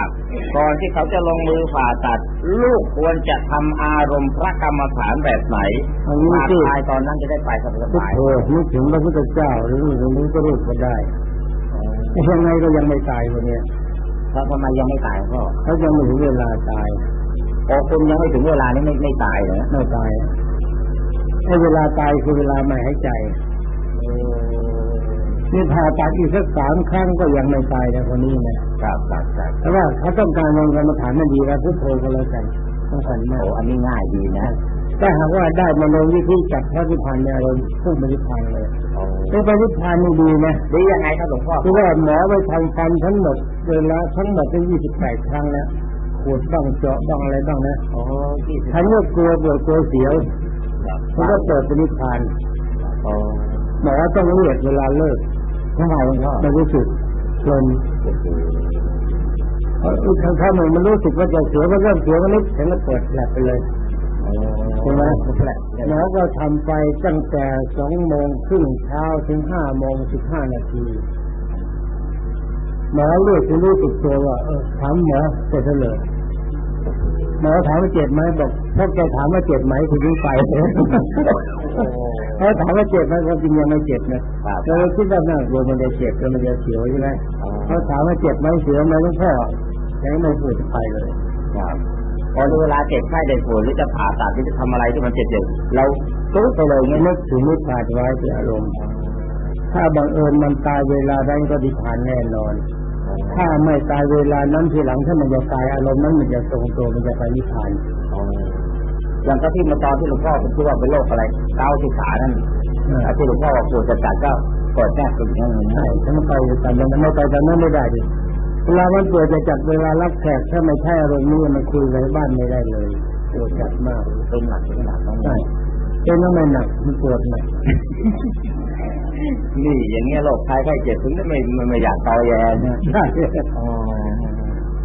ก่อนที่เขาจะลงมือผ่าตัด ลูกควรจะทำอารมณ์พระกรรมฐานแบบไหนเอางี้มาสิตายตอนนั้นจะได้ไปสพุทบายโธนึกถึงพระพุทธเจ้าหรือนึกถึงนี้ก็รู้ก็ได้ยังไงก็ยังไม่ตายวันนี้ๆเพราะทำไมยังไม่ตายพ่อเขายังไม่ถึงเวลาตายโอ้คุณยังไม่ถึงเวลานี้ไม่ไม่ตายเหรอไม่ตายไอ้เวลาตายคือเวลาไม่หายใจ นี่ผ่าตัดอีกสักสามครั้งก็ยังไม่ตายนะคนนี้นะครับครับครับเพราะว่าเขาต้องการลงกรรมฐานมันดีแล้วพุทโธก็แล้วกันต้องกันมาโอ้กอันนี้ง่ายดีนะถ้าหากว่าได้มาลงวิธีจับพระนิพพานในอารมณ์พุ่งไปนิพพานเลยโอ้เป็นพระนิพพานนี่ดีนะดียังไงครับหลวงพ่อคือว่าหมอไปทำฟันทั้งหมดเวลาทั้งหมดเป็นยี่สิบแปดครั้งแล้วขูดบ้างเจาะบ้างอะไรบ้างนะโอ้ยี่สิบท่านก็กลัวปวดกลัวเสียวครับมันก็เปิดเป็นนิพพานโอ้หมอต้องเรียกเวลาเลิกทำ ไมหลวงพ่อมันรู้สึกเพลินเพราะถ้าถ้ามันมันรู้สึกว่าจะเสียวมันเริ่มเสียวมันนิดฉันก็เปิดแหลกไปเลยใช่ไหมแปลกหมอก็ทำไปตั้งแต่สองโมงครึ่งเช้าถึงห้าโมงสิบห้านาทีหมอเรียกถึงรู้สึกตัวว่าเออถามหมอเสร็จแล้วเลยหมอถามว่าเจ็บไหมบอกถ้าแกถามว่าเจ็บไหมคุณยิ่งไป เขาถามว่าเจ็บไหมก็จริงยังไม่เจ็บนะครับเราคิดว่าน่ากลัวมันจะเจ็บแล้วมันจะเสียวใช่ไหมเขาถามว่าเจ็บไหมเสียวไหมหลวงพ่อยังไม่พูดไปเลยครับพอถึงเวลาเจ็บไข้ได้ป่วยหรือจะผ่าตัดหรือจะทำอะไรที่มันเจ็บๆเราตู้ไปเลยไม่ไงนึกถึงนิพพานไว้ที่อารมณ์ ถ้าบังเอิญมันตายเวลานั้นก็นิพพานแน่นอน ถ้าไม่ตายเวลานั้นทีหลังถ้ามันจะตายอารมณ์นั้นมันจะทรงตัวมันจะไปนิพพาน อย่างก็ที่มาตอนที่หลวงพ่อผมคิดว่าเป็นโรคอะไรเก้าที่ขานั่นเออไอ้ที่หลวงพ่อบอกปวดจะจัดก็เปิดแค่ตึงนั่นเองใช่ถ้ามันไปแต่มันไม่ไปแต่นั้นไม่ได้ดิเวลามันปวดจะจัดเวลารับแขกถ้าไม่ใช่อารมณ์นี้มันคุยไว้บ้านไม่ได้เลยปวดจัดมากเป็นหนักถึงขนาดนั้นใช่เป็นแล้วไม่หนักมันปวดหนักนี่อย่างเงี้ยโรคภัยไข้เจ็บถึงได้ไม่ไม่ไม่อยากตอแยนะใช่อ๋อ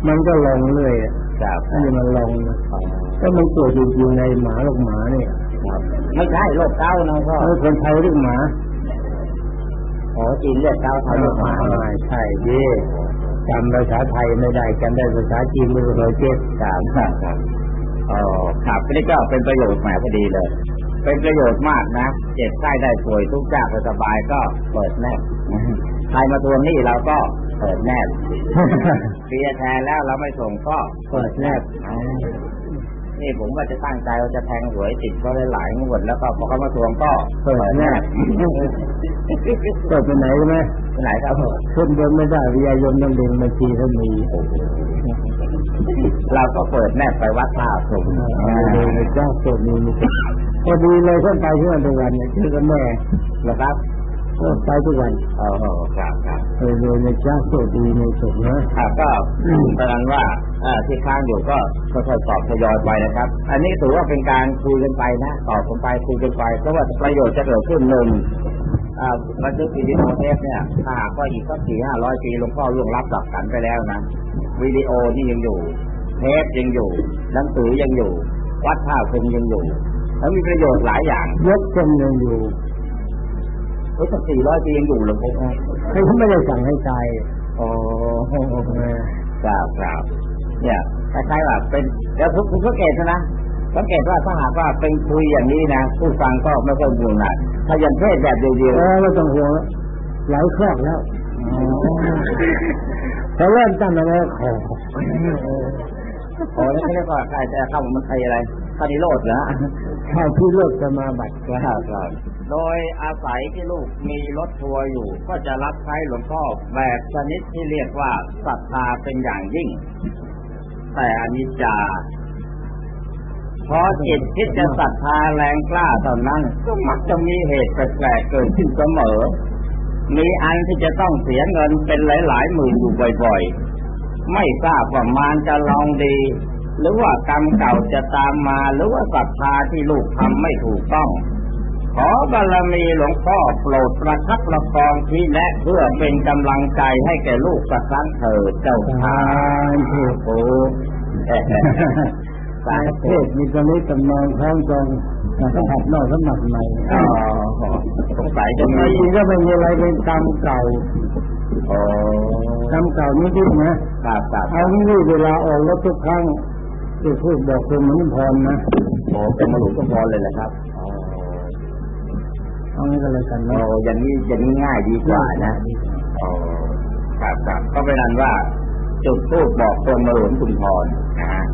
มันก็ลงเรื่อย อะครับอันนี้มันลงนะอ๋อถ้ามันปวดจริงๆในหมาลูกหมาเนี่ยครับไม่ใช่โรคเก้านะพ่อเออคนไทยเรียกหมาอ๋อจีนเรียกเก้าไทยเรียกหมาอ่ใช่ดิจำภาษาไทยไม่ได้จำได้ภาษาจีนไม่เคยเจ็บครับครับครับอ๋อครับนี่ก็เป็นประโยชน์แหมพอดีเลย เป็นประโยชน์มากนะเจ็บไข้ได้ป่วยทุกข์ยากสบายก็เปิดแนบใครมาทวงหนี้เราก็ เปิดแนบเคลียร์แทนแล้วเราไม่ส่งก็เปิดแนบนี่ผมว่าจะตั้งใจว่าจะแทงหวยติดเขาหลายๆงวดแล้วก็พอเขามาทวงก็เปิดแน่เปิดไปไหนรู้ไหมไปไหนครับขึ้นบนไม่ได้วิทยายมต้องดึงบัญชีเขามีเราก็เปิดแนบไปวัดท่าสุงเอาเลยนะเจ้าโสดมีมีพอดีเลยขึ้นไปที่วันทุกวันเนี่ยชื่อกับแม่นะครับ ก็ไปทุกวันโอ้โหครับครับเลยเลยนะเจ้าโสดดีในสุดนะอ่าก็แสดงว่าอ่าที่ค้างอยู่ก็ค่อยๆตอบทยอยไปนะครับ อันนี้ถือว่าเป็นการคุยกันไปนะตอบกันไปคุยกันไปเพราะว่าประโยชน์จะเกิดขึ้นหนึ่งอ่าบันทึกวิดีโอเทปเนี่ยถ้าหากว่าอีกสักสี่ห้าร้อยปีหลวงพ่อล่วงรับดับขันไปแล้วนะวิดีโอนี่ยังอยู่ เทปยังอยู่หนังสือยังอยู่ วัดท่าคงยังอยู่แล้วมีประโยชน์หลายอย่างยกจนยังอยู่ เฮ้ยสักสี่ร้อยปียังอยู่เหรือพวกนี้ให้เขาไม่ได้สั่งให้ตายโอ้ครับครับเนี่ยคล้ายๆว่าเป็นแล้วทุกทุกสังเกตนะสังเกตว่าถ้าหากว่าเป็นคุยอย่างนี้นะผู้ฟังก็ไม่ค่อยบูนะถ้าอย่างเทศแบบเดียวเออไม่ต้องห่วงหลายครอบแล้วพอเริ่มตั้งแล้วขอๆโอ้แล้วเขาเรียกว่าใครจะเข้ามันใครอะไร คานิโรธเหรอข้าวที่เลิกจะมาบัตรครับครับโดยอาศัยที่ลูกมีรถทัวร์อยู่ ก็จะรับใช้หลวงพ่อแบบชนิดที่เรียกว่าศรัทธาเป็นอย่างยิ่ง แต่อนิจจาพอจิตคิดจะศรัทธาแรงกล้าตอนนั้น ก็มักจะมีเหตุแปลกๆเกิดขึ้นเสมอ มีอันที่จะต้องเสียเงินเป็นหลายๆหมื่นอยู่บ่อยๆ ไม่ทราบว่ามารจะลองดี หรือว่ากรรมเก่าจะตามมาหรือว่าศรัทธาที่ลูกทำไม่ถูกต้อง ขอบารมีหลวงพ่อโปรดประคับประคองที่แนะเพื่อเป็นกำลังใจให้แก่ลูกสักครั้งเถิดเจ้าค่ะเทศโอ้สาเทธุศมีตอนนี้ตำนองท้องจองต้องหัดนอกสมัครใหม่อ๋อสงสัยจะไม่มีจริงก็ไม่มีอะไรเป็นกรรมเก่าโอ้กรรมเก่านี่ดินะครับครับเอานี่เวลาออกรถทุกครั้ง จะพูดบอกคุณเหมือนพรนะโอ้เป็นมรุษก็พอเลยแหละครับเอางี้ก็เลยกันโอ้นะอย่างนี้อย่างนี้ง่ายดีกว่านะโอ้ครับครับก็เป็นนั้นว่า จุดทูบบอกตรงมาหลวงชุมพรนะฮะ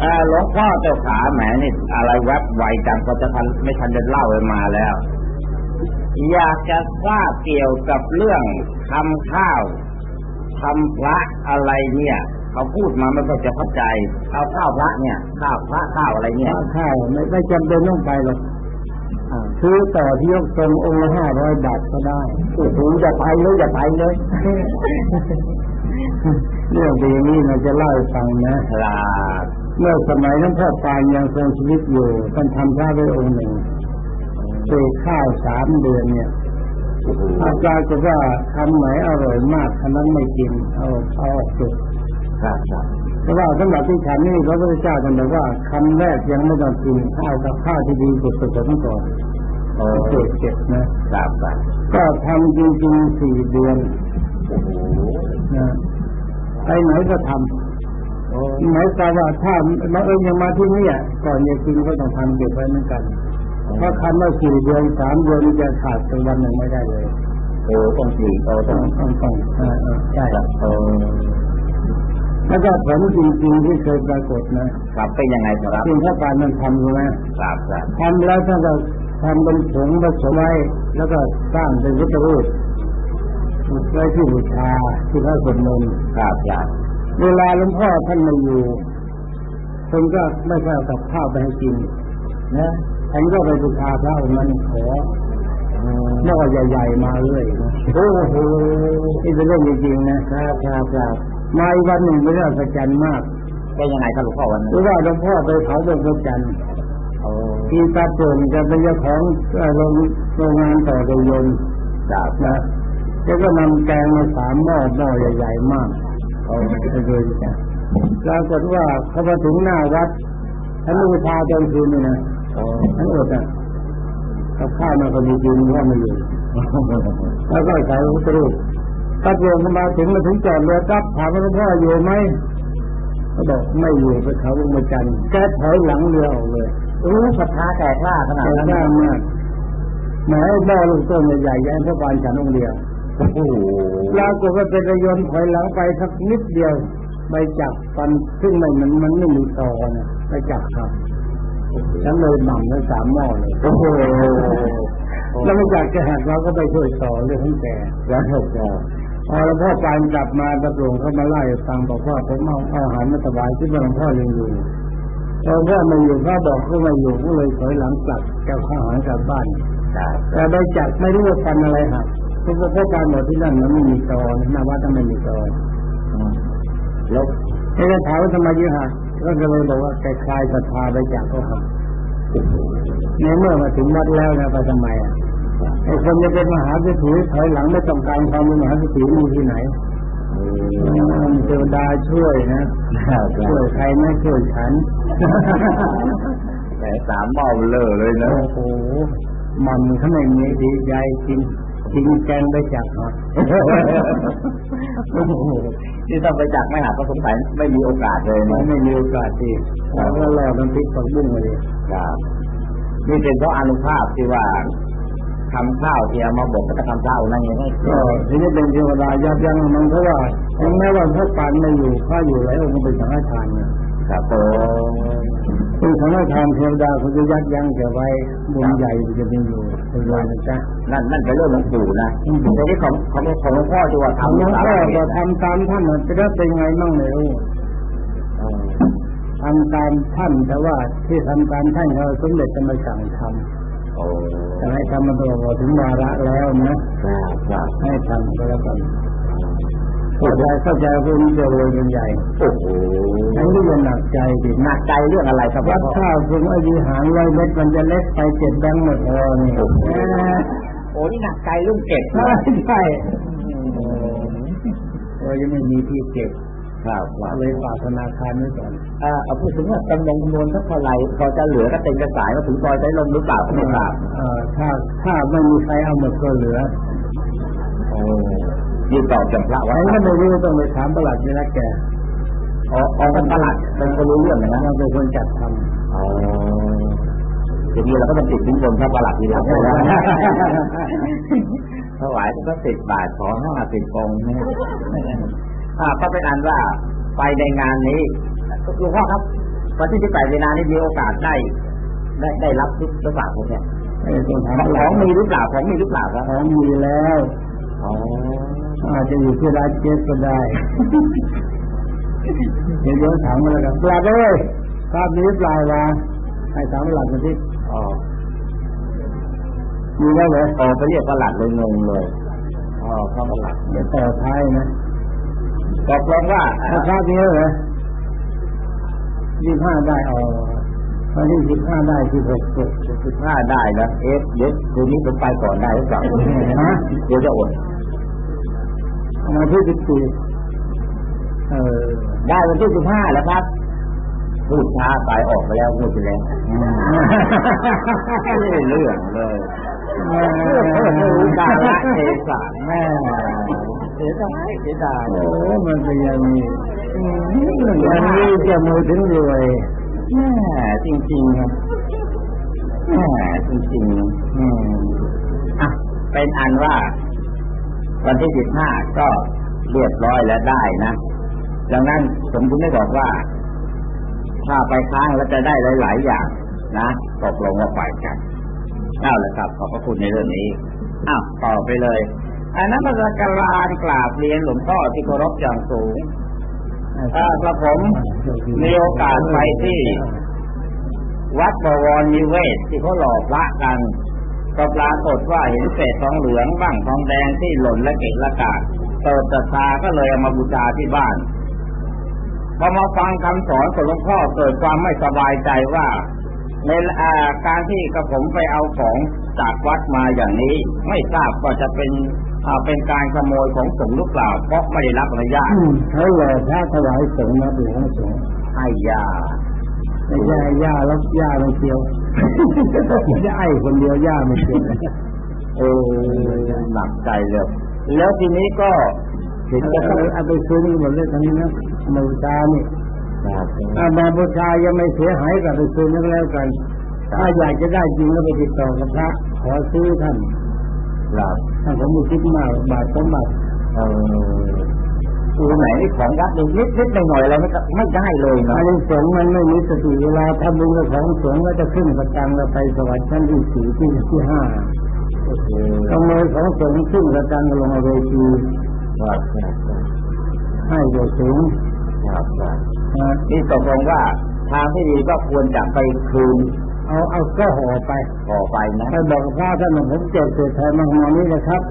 เอ่อหลวงพ่อเจ้าขาแหมนี่อะไรแวบไวจังก็จะทันไม่ทันจะเล่าไปมาแล้ว อยากจะทราบเกี่ยวกับเรื่องทำข้าวทำพระอะไรเนี่ย เขาพูดมาไม่ค่อยจะเข้าใจเอาข้าวพระเนี่ยข้าวพระข้าวอะไรเนี่ยข้าวข้าวไม่ไม่จำเป็นต้องไปหรอกอ่าซื้อต่อที่ยกตรงองค์ละห้าร้อยบาทก็ได้โอ้โหอย่าไปเลยอย่าไปเลยเรื่องดีนี้เราจะเล่าให้ฟังนะครับเมื่อสมัยนั้นพ่อปานยังทรงชีวิตอยู่ท่านทำพระไว้องค์หนึ่งเสกข้าวสามเดือนเนี่ยโอ้โหอาจารย์ก็ว่าคำไหนอร่อยมากคำนั้นไม่กินเอาเอาออกจุด ครับครับเพราะว่าสำหรับที่ฉันนี่พระพุทธเจ้าท่านบอกว่าคำแรกยังไม่ต้องกินข้าวกับข้าวที่ดีสุดผสมก่อนโอ้เสกเสร็จนะครับครับก็ทำจริงๆสี่เดือนโอ้โหนะไปไหนก็ทำหมายความว่าถ้ามาเอิญยังมาที่นี่อะก่อนจะกินก็ต้องทำเก็บไว้เหมือนกันเพราะคำว่าสี่เดือนสามเดือนจะขาดสักวันหนึ่งไม่ได้เลยโอ้ต้องสี่ต้องต้องต้องใช่โอ้ แล้วก็ผลจริงๆที่เคยปรากฏนะครับเป็นยังไงครับซึ่งพระปานมันทำใช่ไหมครับครับทำแล้วท่านก็ทำเป็นผงผสมไว้แล้วก็สร้างเป็นพุทธรูปไว้ที่บูชาที่พระสวดมนต์ครับครับเวลาหลวงพ่อท่านไม่อยู่คนก็ไม่ค่อยเอากับข้าวไปให้กินนะฉันก็ไปบูชาพระองค์นั้นขอหม้อใหญ่ ๆ มาเลยนะโอ้โหนี่เป็นเรื่องจริงๆนะครับครับครับ มาอีกวันหนึ่งเป็นเรื่องอัศจรรย์มากเป็นยังไงครับหลวงพ่อวันเพนี้ราะว่าหลวงพ่อไปเผาดวงพระจันทร์โอ้ที่ตาเปิ่นจะเป็นเจ้าของเอ่อโรงโรงงานต่อเรือยนต์ครับนะแล้วก็นำแกงมาสามหม้อหม้อใหญ่ๆมากโอ้ไปเลยจ้ะปรากฏว่าเขามาถึงหน้าวัดท่านบูชาตอนคืนนี่นะโอ้ท่านอดอะกับข้าวมันก็มีกินว่าไม่อยู่แล้วก็ใส่อุตรุ ตัดโยมมาถึงมาถึงจอดเรือกับถามว่าหลวงพ่ออยู่ไหมเขาบอกไม่อยู่ไปเขาลงมาจันทร์แกถอยหลังเรือออกเลยโอ้ศรัทธาแก่กล้าขนาดแต่นั้นหน้ามากหมายบ้าลูกต้นใหญ่ๆยันพระบานฉันองค์เดียวโอ้โหปรากฏว่าเป็นระยนต์ถอยหลังไปสักนิดเดียวใบจักฟันซึ่งมันมันมันไม่มีตอนะใบจักครับฉันเลยหมั่นทั้งสามหม้อเลยโอ้โหแล้วไม่จากแกหักเราก็ไปช่วยต่อเรื่องของแกแล้วถูกแล้ว พอหลวงพ่อปานกลับมาตะหลงเขามาไล่ฟังบอกว่าผมเอาอาหารมาถวายที่บ้านหลวงพ่อยังอยู่หลวงพ่อไม่อยู่เขาบอกเขาไม่อยู่ก็เลยถอยหลังกลับแกข้าหารกลับบ้านแต่ใบจักไม่รู้ว่าฟันอะไรหักเพราะพ่อปานบอกที่นั่นมันไม่มีตอหน้าวัดต้องไม่มีตอแล้วไอ้ถามว่าทำไมยึดหักก็เลยบอกว่าแกคลายศรัทธาใบจักก็หักในเมื่อมาถึงวัดแล้วนะไปทำไมอะ ไอ้คนจะเป็นมหาเศรษฐีถอยหลังไม่ต้องการความเป็นมหาเศรษฐีมีที่ไหนเทวดาช่วยนะช่วยใครไม่ช่วยฉันแต่สามเมาเลอเลยนะ โอ้โหมันข้างในนี้ดีใจจริงจริงแกงไปจากหอดที่ต้องไปจักไม่หาก็สงสัยไม่มีโอกาสเลยมันะนไม่มีโอกาสดีแล้วก็รอน้ำพริกผักบุ้งมาเลยครับนี่เป็นเพราะอนุภาพที่ว่า ทำข้าวที่เอามาบดก็จะทำข้าวนั่นเองก็ทีนี้เป็นเทวดายับยั้งมันเพราะว่าถึงแม้ว่าพระปานไม่อยู่ข้าอยู่แล้วมันเป็นสังฆทานนะครับผมเป็นสังฆทานเทวดาเขาจะยับยั้งจะไว้บุญใหญ่จะมีอยู่เป็นไรนะจ๊ะนั่นนั่นเป็นเรื่องหลวงปู่นะแต่ที่ของของของหลวงพ่อที่ว่าทำทำน้องพ่อรก็ทำตามท่านนจะได้เป็นไงมั่งไม่รู้ทำตามท่านแต่ว่าที่ทำตามท่านเขาสมเด็จจะมาสั่งทำ จะให้ทำมันตัวถึงวาระแล้วนะครับครับให้ทำก็แล้วกันเข้าใจเข้าใจพวกนี้จะรวยเป็นใหญ่โอ้โหทั้งที่จะหนักใจดิหนักใจเรื่องอะไรครับหลววังดพ่อข้าวถึงอายุหารร้อยเม็ดมันจะเล็กไปเจ็ดแบงค์หมดพอนี่โอ้นี่หนักใจเรื่องเก็บใช่ใช่เรายังไม่มีที่เก็บ ครับครับเลยฝากธนาคารไว้ก่อนอ่าเอาพูดถึงว่าจำนวนจำนวนสักเท่าไหร่พอจะเหลือก็เต็มกระสายมาถึงซอยใช้ลมหรือเปล่าก็ไม่ทราบเอ่อถ้าถ้าไม่มีใครเอาหมดก็เหลือโอ้ยืนตอบจำพระไว้ไว้ก็ไม่รู้ต้องไปถามประหลัดนี่นะแกอ๋ออ๋อเป็นตลาดเป็นคนรู้เรื่องเลยนะเราเป็นคนจัดทอ๋อทีนี้เราก็ต้องติดสินบนพระประหลัดทีหลังเลยนะถวายก็สิบบาทขอห้าสิบองค์นะอ่า ก็เป็นอันว่าไปในงานนี้หลวงพ่อครับ วันที่สิบแปดมีนานี้มีโอกาสได้ได้ได้รับทุกหรือเปล่าครับเนี่ยำไอ้ต้องถามของของมีหรือเปล่าของมีหรือเปล่าครับของมีแล้วอ๋ออาจจะอยู่ที่ร้านเจสก็ได้ เดี๋ยวเดี๋ยวถามมาแล้วกันปลาเลยภาพนี้ปลาวาให้ถามประหลัดมาที่อ๋อมีแล้วเหรออ๋อไปเรียกประหลัดเลยงงเลยอ๋อพระประหลัดเดี๋ยวต่อท้ายนะ ตกลงว่าถ้าภาพนี้เหรอยี่ห้าได้อ๋อวันที่สิบห้าได้ที่หกหกสิบห้าได้แล้วเอฟเดี๋ยวคืนนี้ผมไปก่อนได้หรือเปล่าฮะเดี๋ยวจะอดมาที่สิบสี่เออได้วันที่สิบห้าแล้วครับพูดช้าไปออกไปแล้วพูดไปแล้วไม่ได้เรื่องเลยเรื่องไม่รู้กาลเทศะแม่ เสียดายเสียดายโอ้มันเป็นอย่างนี้อย่างนี้จะมือถึงรวยแม่จริงๆครับแม่จริงๆอืมอะเป็นอันว่าวันที่สิบห้าก็เรียบร้อยแล้วได้นะดังนั้นผมถึงได้บอกว่า ถ้าไปค้างแล้วจะได้หลาย ๆ อย่างนะตกลงว่าไปกันเอาละครับขอบพระคุณในเรื่องนี้อ้าวต่อไปเลย อันนั้นมาสักการานกราบเรียนหลวงพ่อที่เคารพอย่างสูงเอ่ากระผมมีโอกาสไปที่ วัดบวรนิเวศที่เขาหล่อพระกันก็ปรากฏว่าเห็นเศษทองเหลืองบ้างทองแดงที่หล่นและเกะละกาดเติบศรัทธาก็เลยเอามาบูชาที่บ้านพอมาฟังคำสอนของหลวงพ่อเกิดความไม่สบายใจว่าในอาการที่กระผมไปเอาของจากวัดมาอย่างนี้ ไม่ทราบว่าจะเป็น เป็นการขโมยของสงฆ์หรือเปล่าเพราะไม่ได้รับอนุญาตเขาหล่อพระถวายสงฆ์นะหลวงสงฆ์ไอ้ยาไม่ใช่ย่าแล้วย่าไม่เกี่ยวไม่ใช่ไอ้คนเดียวย่าไม่เกี่ยวเออหนักใจเลยแล้วทีนี้ก็เห็นเอาจะต้องเอาไปซื้อนี่หมดเลยทั้งนี้นะมาบูชานี่ครับถ้ามาบูชายังไม่เสียหายก็ไปซื้อนั่นแล้วกัน ถ้าอยากจะได้จริงก็ไปติดต่อกับพระขอซื้อท่าน ครับถ้าผมมีคิดมากบาทสมบัติเออดูไหนนี่ของวัดนี่นิดนิดหน่อยหน่อยอะไรไม่ก็ไม่ได้เลยนะอันนี้สงฆ์มันไม่มีสติเวลาทำบุญกับของสงฆ์ก็จะขึ้นประจังเราไปสวรรค์ชั้นที่สี่ที่ที่ห้าขโมยของสงฆ์ขึ้นประจังลงมาเวทีครับครับให้โดยสูงครับครับนะนี่ตกลงว่าทางที่ดีก็ควรจะไปคืน เอาเอาก็ห่อไปต่อไปนะไปบอกพระท่านว่าผมเจ็บเศษไทยมาขนาดนี้นะครับ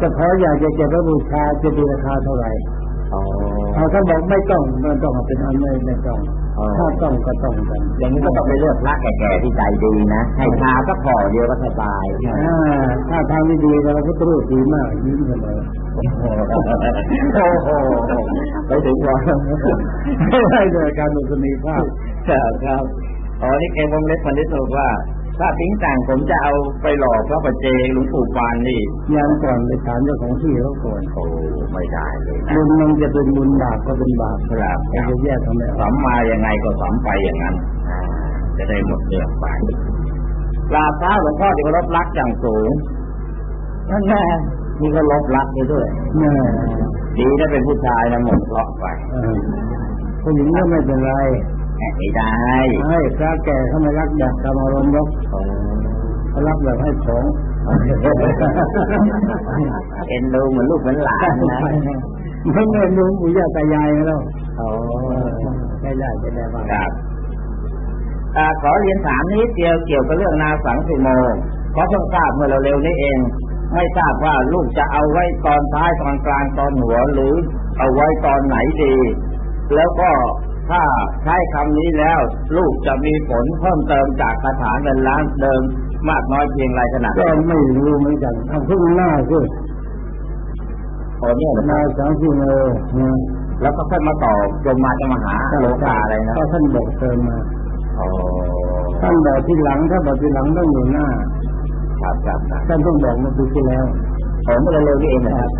จะขออยากจะเก็บไว้บูชาจะดีราคาเท่าไหร่อ๋อเอาเขาบอกไม่ต้องไม่ต้องเอาเป็นอันไม่ไม่ต้องอ๋อถ้าต้องก็ต้องกันอย่างนี้ก็ต้องไปเลือกพระแก่ๆที่ใจดีนะให้ทาก็พอเดียวก็สบายอ่าถ้าทำไม่ดีเราพุทธรูปดีมากยิ้มเสมอโอ้โหไปถึงว่าไม่ได้โดยการดุษณีภาพครับครับ อ๋อนี่เกมวงเล็บพันธิสุว่าถ้าทิ้งต่างผมจะเอาไปหลอกพระประเจงหลวงปู่ปานนี่ยังก่อนไปถามเจ้าของที่เขาก่อนโอ้ไม่ได้เลยนะบุญมันจะเป็นบุญบาปก็เป็นบาปครับเราจะแยกทำไมอสัอกมมายังไงก็สัมไปอย่างนั้นอ่าจะได้หมดเรื่องไปกราบเท้าหลวงพ่อที่เคารพรักอย่างสูงนั่นแน่นี่ก็ลบรักไปด้วยแม่ดีถ้าเป็นผู้ชายนะหมดเคราะห์ไปเออผู้หญิงก็ไม่เป็นไรแหม่ ไม่ได้ให้พระแก่เขาไม่รักอยากทำอารมณ์ยกโอ้เขารักแบบให้ของเอ็นดูเหมือนลูกเหมือนหลานนะไม่เงินลุงปู่ย่าตายายแล้วโอ้ได้ได้ได้ได้บ้างครับอ่าขอเรียนถามนิดเดียวเกี่ยวกับเรื่องนาสังสิโมขอเพิ่งทราบเมื่อเร็วๆนี้เอง ไม่ทราบว่าลูกจะเอาไว้ตอนท้ายตอนกลางตอนหัวหรือเอาไว้ตอนไหนดี แล้วก็ ถ้าใช้คำนี้แล้ว ลูกจะมีผลเพิ่มเติมจากคาถาเงินล้านเดิมมากน้อยเพียงไรขนาดก็ไม่รู้เหมือนกันเอาพึ่งหน้าสิโอ้เนี่ยหนะน้าสามสิบโลนะแล้วก็ค่อยมาต่อจมมาจะมาหาโลกาอะไรนะก็ท่านบอกเติมมาโอ้ท่านบอกที่หลังถ้าบอกที่หลังต้องอยู่หน้าครับครับครับท่านต้องบอกมาปีที่แล้วผมเมื่อเร็วๆนี้เองนะครับ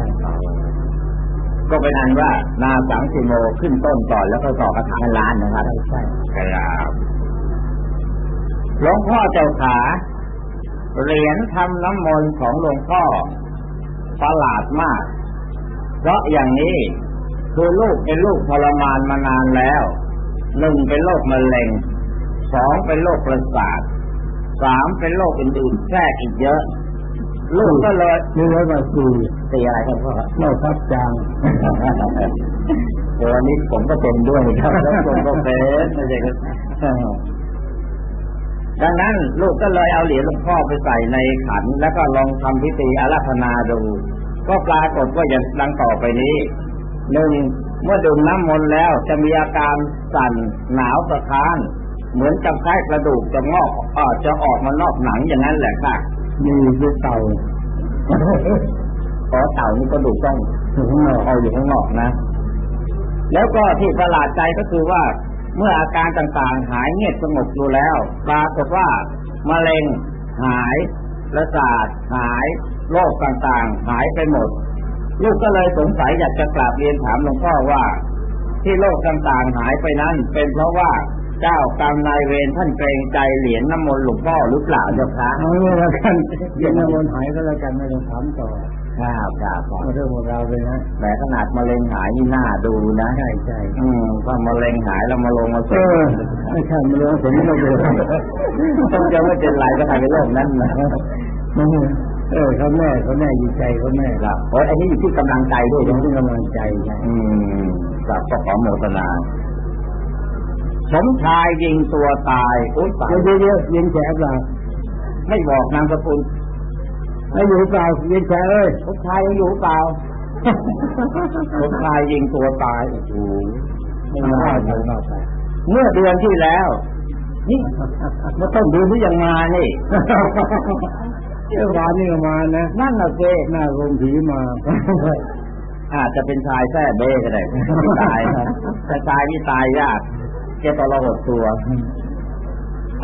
ก็เป็นอันว่านาสังสิโมขึ้นต้นก่อนแล้วก็ต่อกระถางล้านนะครับใช่ครับหลวงพ่อเจ้าขาเหรียญทำน้ำมนต์ของหลวงพ่อประหลาดมาก เพราะอย่างนี้คือลูกเป็นลูกทรมานมานานแล้วหนึ่งเป็นโรคมะเร็งสองเป็นโรคประสาทสามเป็นโรคอื่นๆแทรกอีกเยอะ ลูกก็เลยนี่ร้อยกว่าสี่ตีอะไรครับพ่อเล่าพับจางเดี๋ยววันนี้ผมก็เป็นด้วยครับแล้วผมก็เป็นไม่ใช่ครับดังนั้นลูกก็เลยเอาเหรียญหลวงพ่อไปใส่ในขัน แล้วก็ลองทำพิธีอาราธนาดู ก็ปรากฏว่าอย่างดังต่อไปนี้หนึ่งเมื่อดื่มน้ำมนต์แล้วจะมีอาการสั่นหนาวสะท้าน เหมือนกับคล้ายกระดูกจะงอกเออจะออกมานอกหนังอย่างนั้นแหละค่ะ มีคือเต่าขอเต่านี่ก็ดูต้องถึงหนอกเอาอยู่ข้างนอกนะ แล้วก็ที่ประหลาดใจก็คือว่า เมื่ออาการต่างๆ หายเงียบสงบดูแล้ว ปรากฏว่ามะเร็งหายประสาทหายโรคต่างๆ หายไปหมด ลูกก็เลยสงสัยอยากจะกราบเรียนถามหลวงพ่อว่า ที่โรคต่างๆ หายไปนั้น เป็นเพราะว่า เจ้ากรรมนายเวรท่านเกรงใจเหรียญน้ำมนต์หลวงพ่อหรือเปล่าเจ้าคะเอาเนี่ยแล้วกันเย็นน้ำมนต์หายก็แล้วกันไม่ต้องถามต่อครับครับครับมาเรื่องของเราเลยนะแหมขนาดมะเร็งหายนี่น่าดูนะใช่ใช่อืมถ้ามะเร็งหายแล้วมาลงมาสร็จอไม่ใช่มาเรื่องผมไม่เป็นต้องจะไม่เป็นไรก็ทำเป็นโรคนั้นนะเออเขาแม่เขาแม่ดีใจเขาแม่ครับโอ้ยอันนี้อยู่ที่กำลังใจด้วยยันะงที่กำลังใจใช่อืมครับก็ขอโมทนา สมชายยิงตัวตายอุ้ยตายเดี๋ยวเดี๋ยวเย็นแฉเปล่าไม่บอกนามสกุลไม่อยู่เปล่าเย็นแฉเอ้ยสมชายยังอยู่เปล่าสมชายยิงตัวตายโอ้โหไม่น่าจะน่าไปเมื่อเดือนที่แล้ว นี่เมื่อต้นเดือนที่ยังมานี่เจ้าบ้านนี่ก็มานะนั่นน่ะเจหน้าโรงผีมาอาจจะเป็นชายแท้เบ้ก็ได้ไม่ตายนะแต่ชายนี่ตายยาก แกตลอดตัว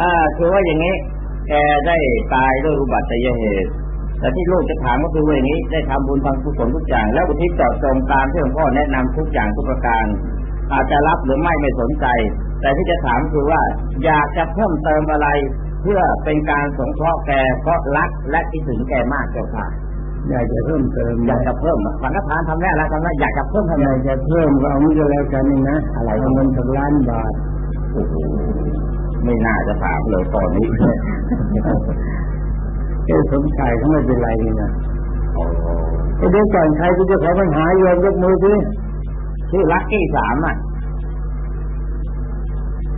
อ่าคือว่าอย่างนี้แกได้ตายด้วยอุบัติเหตุ แต่ที่ลูกจะถามก็คือว่าอย่างนี้ ได้ทำบุญทำกุศลทุกอย่าง แล้วอุทิศเจาะจงตามที่หลวงพ่อแนะนำทุกอย่างทุกประการ อาจจะรับหรือไม่ไม่สนใจ แต่ที่จะถามคือว่า อยากจะเพิ่มเติมอะไร เพื่อเป็นการสงเคราะห์แกเพราะรักและคิดถึงแกมากเจ้าค่ะ อยากจะเพิ่มเติมอยากจะเพิ่มสังฆทานทำได้แล้วทำได้อยากจะเพิ่มทำอไงยากจะเพิ่มก็เอานี่ก็แล้วกันนี่นะอะไรเอาเงินสักล้านบาทโอ้โหไม่น่าจะถามเลยตอนนี้เอ้สมชายเขาไม่เป็นไรนี่นะโอ้ไอ้เด็กก่อนใครที่จะขอปัญหาโยมยกมือสิชื่อลักกี้สามอะ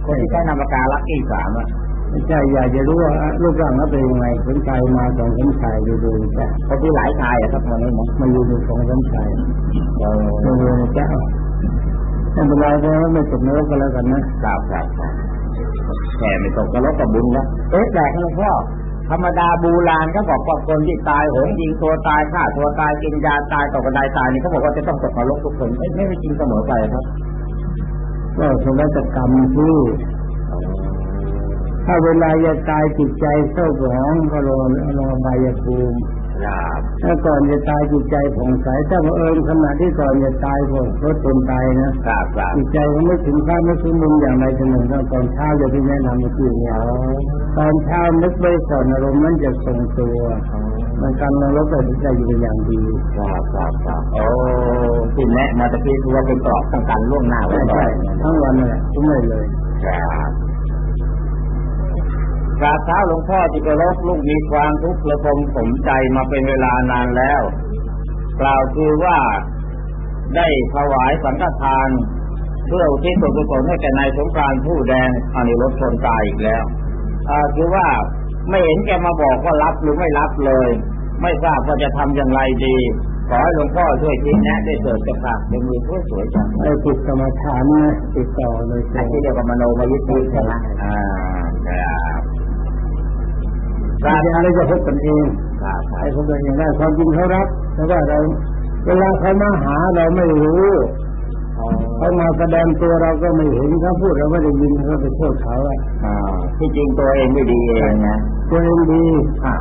คนที่ใช้นามปากกาลักกี้สามอะไม่ ใช่อยากจะรู้ว่ารูปร่างเขาเป็นยังไงสมชายมาสองสมชายดูดูแค่คนที่หลายชายอะครับตอนนี้นะมาอยู่ในสองสมชายเออดูดูแค่ไม่เป็นไรเพราะว่าไม่ตกนรกก็แล้วกันนะครับครับครับแค่ไม่ตกกระลกกับบุญนะเอ๊ะแปลกนะหลวงพ่อธรรมดาโบูราณเขาบอกว่าคนที่ตายโหงยิงตัวตายฆ่าตัวตายกินยาตายตกกระไดตายนี่เขาบอกว่าจะต้องตกนรกทุกคนไม่ไม่ไม่จริงเสมอไปครับก็สมัยกรรมที่ ถ้าเวลาจะตายจิตใจเศร้าหมองก็ลงลงอบายภูมิครับถ้าก่อนจะตายจิตใจผ่องใสถ้าบังเอิญขณะที่ก่อนจะตายผมรถเป็นตายนะครับครับจิตใจมันไม่ถึงพระไม่ถึงมุมอย่างไรจะหนึ่งก็ตอนเช้าจะที่แนะนำเมื่อกี้เนี่ยตอนเช้านึกไว้ก่อนอารมณ์นั้นจะทรงตัวมันกำลังลดแต่ใจอยู่เป็นอย่างดีครับครับครับโอ้ที่แนะมาตะกี้คือว่าเป็นกรอบต้องการล่วงหน้าไว้ใช่ก่อใช่นทั้งวันนั่นแหละทุกไม่เลยครับ กราบเท้าหลวงพ่อที่เคารพลูกมีความทุกข์ระทมสมใจมาเป็นเวลานานแล้ว กล่าวคือว่าได้ถวายสังฆทาน เพื่ออุทิศส่วนกุศลให้แก่นายสงกรานต์ผู้แดงอันนี้รถชนตายอีกแล้วอ่าคือว่าไม่เห็นแกมาบอกว่ารับหรือไม่รับเลย ไม่ทราบว่าจะทำอย่างไรดีขอให้หลวงพ่อช่วยชี้แนะได้เถิดเจ้าค่ะเป็นมือผู้สวยจังไอ้ติดกรรมฐานนะติดต่อเลยไอ้ที่เรียกว่ามโนมยิทธิใช่ไหมอ่าครับ การอะไรจะพบกันเองครับคไอ้รับคนเป็นอย่างนั้นความจริงเขารับแต่ว่าเราเวลาเขามาหาเราไม่รู้เขามาแสดงตัวเราก็ไม่เห็นเขาพูดเราไม่ได้ยินเขาไปโทษเขาอะอ่าที่จริงตัวเองไม่ดีเองนะตัวเองดีอ่า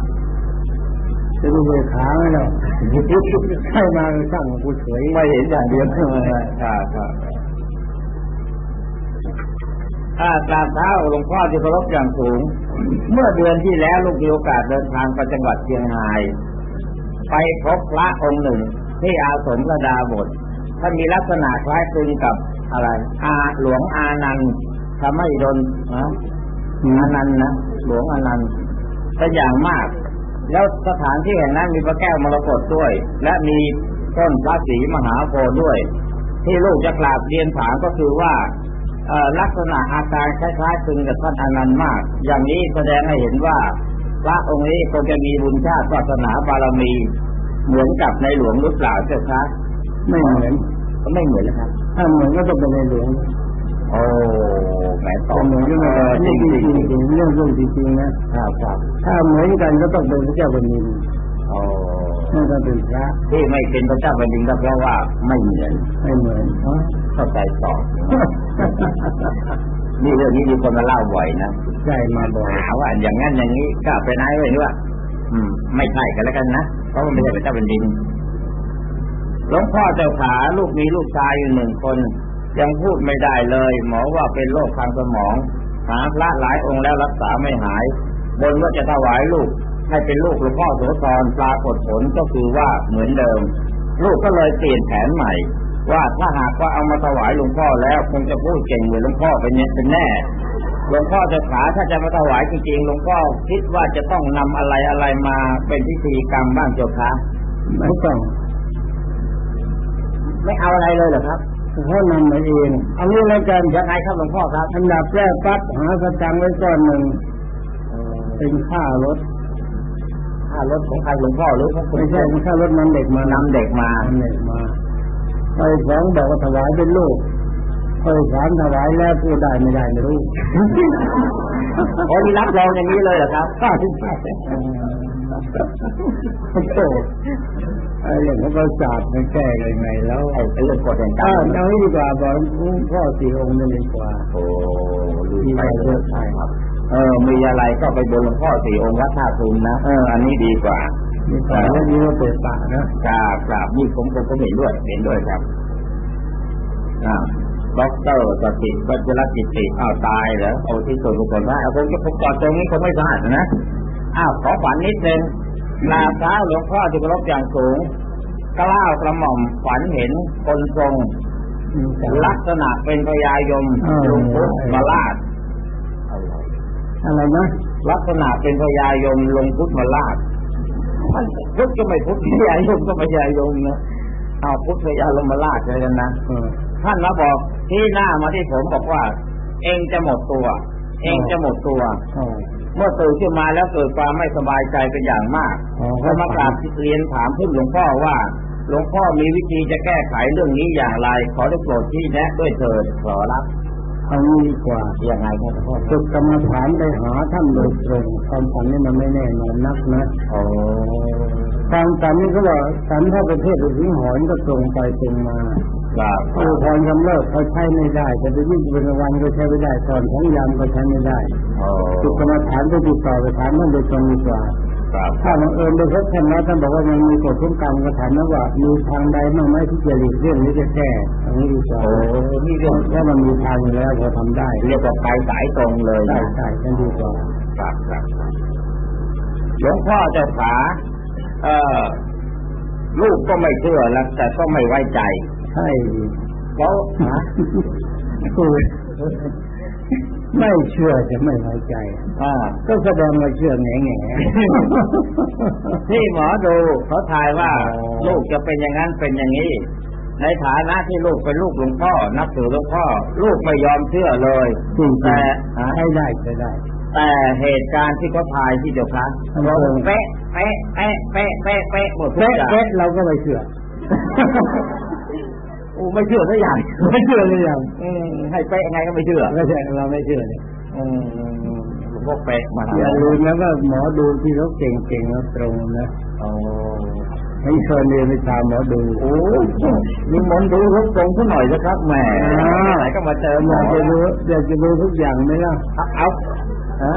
จะดูเหตุขาไหมเนาะให้มาสร้างกูเฉยไม่เห็นอย่างเดียวครับครับ อ่ากราบเท้าหลวงพ่อที่เคารพอย่างสูง เมื่อเดือนที่แล้วลูกมีโอกาสเดินทางไปจังหวัดเชียงราย ไปพบพระองค์หนึ่ง ที่อาสมระดาบทท่านมีลักษณะคล้ายคลึงกับอะไร อาหลวงอานันต์ธรรมอิดลนะอานันต์นะหลวงอานันต์เป็นอย่างมาก แล้วสถานที่แห่งนั้นมีพระแก้วมรกตด้วย และมีต้นพระศรีมหาโพธิ์ด้วย ที่ลูกจะกราบเรียนถามก็คือว่า ลักษณะอาการคล้ายๆคลึงกับท่านอนันต์มาก อย่างนี้แสดงให้เห็นว่า พระองค์นี้คงจะมีบุญชาติศาสนาบารมี เหมือนกับในหลวงหรือเปล่าเจ้าคะไม่เหมือนก็ไม่เหมือนเลยครับ ถ้าเหมือนก็ต้องเป็นในหลวงโอ้แหมตต้ออบงเหมือนก็ไม่เอได้อจจริริงงจจริริงงจริงเรื่องเรื่องจริงๆนะครับครับ ถ้าเหมือนกันก็ต้องเป็นพระเจ้าแผ่นดินโอ้ นั่นก็เป็นพระที่ไม่เป็นพระเจ้าแผ่นดินก็เพราะว่าไม่เหมือนไม่เหมือนเข้าใจต่อนี่เรื่องนี้มีคนมาเล่าบ่อยนะใช่มาบ่อยหาว่าอย่างนั้นอย่างนี้ก็เป็นไอ้ไว้ด้วยอืม ไม่ใช่กันแล้วกันนะเพราะมันไม่ใช่พระเจ้าแผ่นดินหลวงพ่อเจ้าขาลูกมีลูกชายอยู่หนึ่งคน ยังพูดไม่ได้เลย หมอว่าเป็นโรคทางสมอง หาพระหลายองค์แล้วรักษาไม่หาย บนว่าจะถวายลูก ให้เป็นลูกหลวงพ่อโสธรปรากฏผลก็คือว่าเหมือนเดิม ลูกก็เลยเปลี่ยนแผนใหม่ ว่าถ้าหากว่าเอามาถวายหลวงพ่อแล้วคงจะพูดเก่งเหมือนหลวงพ่อเป็นเนี่ยเป็นแน่หลวงพ่อเจะขาถ้าจะมาถวายจริงๆหลวงพ่อคิดว่าจะต้องนำอะไรอะไรมาเป็นพิธีกรรมบ้างเจ้าคะไม่ต้องไม่เอาอะไรเลยเหรอครับเขานำมาเองเอางี้แล้วกันยังไงครับหลวงพ่อครับอันดับแรกปั๊บหาสตังค์ไว้ก้อนหนึ่งเป็นค่ารถ ค่ารถของใครหลวงพ่อหรือของคุณไม่ใช่เป็นค่ารถนำเด็กมานำเด็กมานำเด็กมาไปสองบอกว่าถวายเป็นลูกไปสามถวายแล้วพูดได้ไม่ได้ไม่รู้โอ้นี่รับรองอย่างนี้เลยเหรอครับข้าที่ใช่โอ้ไอ้เรื่องของประสาทมันแก้ยังไงแล้วไอ้ไอ้เรื่องกฎแห่งกรถ้ารมเอางี้ดีกว่าบอกพ่อสี่องค์นั่นดีกว่า โอ้ลืมไปเลยใช่ครับ เออ มีอะไรก็ไปบนหลวงพ่อสี่องค์วัดท่าทุมนะเอออันนี้ดีกว่ามีแต่เรื่องนี้ว่าเปิดปากนะกราบกราบนี่ผมผมผมเห็นด้วยเห็นด้วยครับอ่าด็อกเตอร์สติวัชรกิติอ้าวตายเหรอเอาที่ส่วนบุคคลว่าเอาผมจะผมจอดตรงนี้คงไม่สะอาดนะอ้าวขอฝันนิดนึงกราบเท้าหลวงพ่อที่เคารพอย่างสูงกล้าวกระหม่อมฝันเห็นคนทรงลักษณะเป็นพญายมเออลงพุทธมาลาด อะไรนะลักษณะเป็นพญายมลงพุทธมาลาดมันพุทธก็ไม่พุทธพญายมก็พญายมนะเอาพุทธพญายมมาลาดเลยกันนะเออท่านมาบอกที่หน้ามาที่ผมบอกว่า เองจะหมดตัว เองจะหมดตัวอ๋อเมื่อตื่นขึ้นมาแล้วเกิดความไม่สบายใจเป็นอย่างมากอ๋อก็มากราบเรียนถามพึ่งหลวงพ่อว่าหลวงพ่อมีวิธีจะแก้ไขเรื่องนี้อย่างไร ขอได้โปรดที่แนะด้วยเถิดขอรับ เอางี้ดีกว่ายังไงครับหลวงพ่อฝึกกรรมฐานไปหาท่านโดยตรงความฝันนี่มันไม่แน่นอนนักนะโอ้ความฝันนี่เขาบอกฝันถ้าประเภทฤาษีหอนก็ตรงไปตรงมาครับอุปกรณ์กำเริบเขาใช้ไม่ได้แต่ไปวิ่งเป็นวันก็ใช้ไม่ได้ตอนของยามก็ใช้ไม่ได้โอ้ฝึกกรรมฐานไปติดต่อไปถามนั่นโดยตรงดีกว่าครับ ถ้าบังเอิญไปพบท่านแล้วท่านบอกว่ายังมีกฎทุกกรรมก็ถามนะว่ามีทางใดบ้างไหมที่จะหลีกเลี่ยงหรือจะแก้อันนี้ดีกว่าโอ้นี่เรื่องถ้ามันมีทางอยู่แล้วพอทำได้ เรียกว่าไปสายตรงเลยได้นะใช่นั่นดีกว่าครับครับหลวงพ่อเจ้าขาเอ่อลูกก็ไม่เชื่อแล้วแต่ก็ไม่ไว้ใจใช่เพราะฮะคือ ไม่เชื่อจะไม่ไว้ใจอ่าก็แสดงว่าเชื่อแง่แง่ที่หมอดูเขาทายว่าอ๋อลูกจะเป็นอย่างนั้นเป็นอย่างนี้ ในฐานะที่ลูกเป็นลูกหลวงพ่อ นับถือหลวงพ่อ ลูกไม่ยอมเชื่อเลยจริงแต่ๆใช้ได้ใช้ได้ แต่เหตุการณ์ที่เขาทายที่เดียวกันทำไมเป๊ะเป๊ะเป๊ะเป๊ะเป๊ะเป๊ะหมดทุกเป๊ะอย่างเป๊ะเราก็ไม่เชื่อ โอ้ไม่เชื่อสักอย่างไม่เชื่อเลยยังอืมให้เป๊ะยังไงก็ไม่เชื่อไม่ใช่เราไม่เชื่อเนี่ยอืมหลวงพ่อเป๊ะมาอย่าลืมนะว่าหมอดูที่เขาเก่งๆแล้วตรงนะโอ้ให้เชิญเรียนวิชาหมอดูโอ้มีมนต์ดูรบตรงสักหน่อยนะครับแหมอ่าไหนก็มาเจอหมออยากจะรู้อยากจะรู้ทุกอย่างไหมล่ะเอาเอาฮะ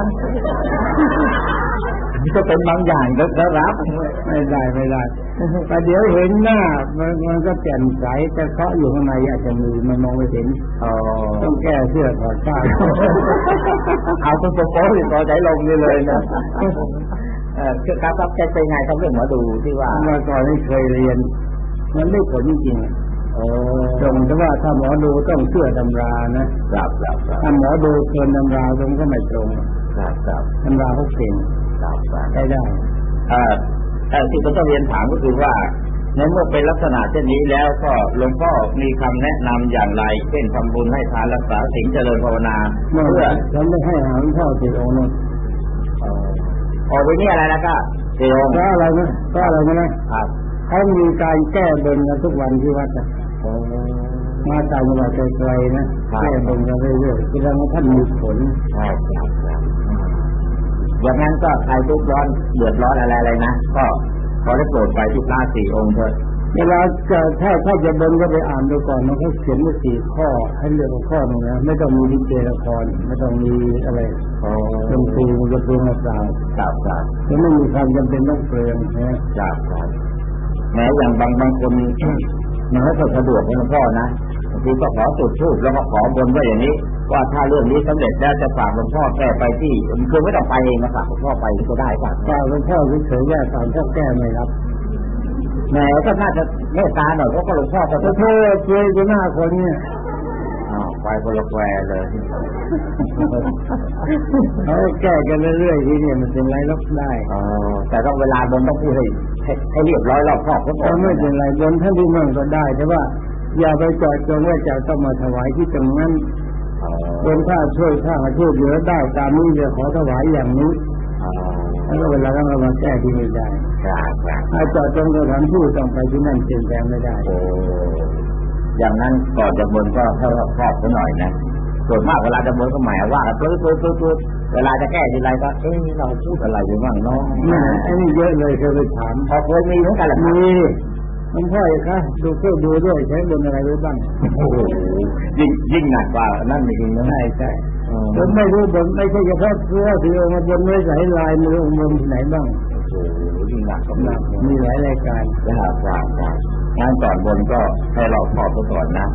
ก็เป็นบางอย่างก็รับไม่ได้ไม่ได้แต่เดี๋ยวเห็นหน้ามันมันก็แจ่มใสแต่เคาะอยู่ข้างในอาจจะมีมันมองไม่เห็นอ๋อต้องแก้เสื้อถอดผ้าเอาตัวโป๊ะหรือตัวใจลงนี่เลยนะเออคือครับครับแกเป็นไงครับเรื่องหมอดูที่ว่าเมื่อก่อนที่เคยเรียน มันไม่ผลจริงๆอะโอ้ตรงแต่ว่าถ้าหมอดูต้องเชื่อตำรานะครับครับครับถ้าหมอดูเกินตำราตรงก็ไม่ตรงครับครับตำราเขาเก่ง ครับครับใช้ได้เอ่อเอ่อที่ผมต้องเรียนถามก็คือว่าในเมื่อเป็นลักษณะเช่นนี้แล้วก็หลวงพ่อมีคำแนะนำอย่างไรเช่นทำบุญให้ทานรักษาศีลเจริญภาวนาเมื่อเพื่อฉันได้ให้อาหารพ่อติดองค์นั้นออกไปนี่อะไรนะก็เดียวเพราะอะไรนะเพราะอะไรนะครับเขามีการแก้บนกันทุกวันที่วัดอะมาตามจังหวัดไกลๆนะแก้บนกันเรื่อยๆแสดงว่าท่านมีผลครับครับครับ อย่างนั้นก็ใครทุกข์ร้อนเดือดร้อนอะไรอะไรนะก็ขอได้โปรดไปที่พระสี่องค์เถิดเวลาจะถ้าถ้าจะบนก็ไปอ่านดูก่อนมันเขาเขียนไว้สี่ข้อให้เลือกเอาข้อหนึ่งนะไม่ต้องมีลิเกละครไม่ต้องมีอะไรอ๋อดนตรีมันจะเปลืองเปล่าครับครับแล้วไม่มีความจำเป็นต้องเปลืองนะครับครับแม้อย่างบางบางคนมันไม่ค่อยสะดวกนะหลวงพ่อนะ บางทีก็ขอจุดทูบแล้วก็ขอบนไว้อย่างนี้ ว่าถ้าเรื่องนี้สำเร็จแล้วจะฝากหลวงพ่อแก้ไปที่คือไม่ต้องไปเองนะฝากหลวงพ่อไปก็ได้ฝากกล่าวหลวงพ่อเฉยๆว่าสารพ่อแก้ไม่รับแหมก็น่าจะเมตตาหน่อยเพราะก็หลวงพ่อจะขอโทษเจออยู่หน้าคนเนี่ยอ้าวไปคนละแควเลยเขาแก้กันเรื่อยๆทีเนี่ยมันเป็นไรลบได้อ๋อแต่ต้องเวลาบนต้องพูดให้ให้ให้เรียบร้อยรอบครอบทุกคก็นไม่เป็นไรบนท่านที่นั่งก็ได้ แต่ว่า อย่าไปจอดจงว่าจะต้องมาถวายที่ตรงนั้นอ๋อบนถ้าช่วยถ้าช่วยเหลือได้ตามนี้จะขอถวายอย่างนี้อ๋อแล้วก็เวลาเรามาแก้ที่นี่ได้ครับครับถ้าจอดจงสถานที่ต้องไปที่นั่นเปลี่ยนแปลงไม่ได้โอ้อย่างนั้นก่อนจะบนก็ให้รอบครอบซะหน่อยนะส่วนมากเวลาจะบนก็หมายว่าปื๊ดปื๊ดปื๊ดปื๊ดเวลาจะแก้ทีไรก็เอ๊ะเราพูดอะไรอยู่บ้างเนาะแม่ไอ้นี่เยอะเลยเคยไปถามพอเคยมีเหมือนกันแหละมี หลวงพ่อคะดูเพื่อดูด้วยใช้บนอะไรไว้บ้างโอ้โหยิ่งยิ่งหนักกว่านั่นจริงๆนะใช่ใช่อ๋อผมไม่รู้บนไม่ใช่เฉพาะเสื้อสีองค์มาบนไม่ใส่ลายมือองค์บนที่ไหนบ้างโอ้โหยิ่งหนักกำลังมีหลายรายการครับครับครับงานก่อนบนก็ให้เราครอบไปก่อนนะ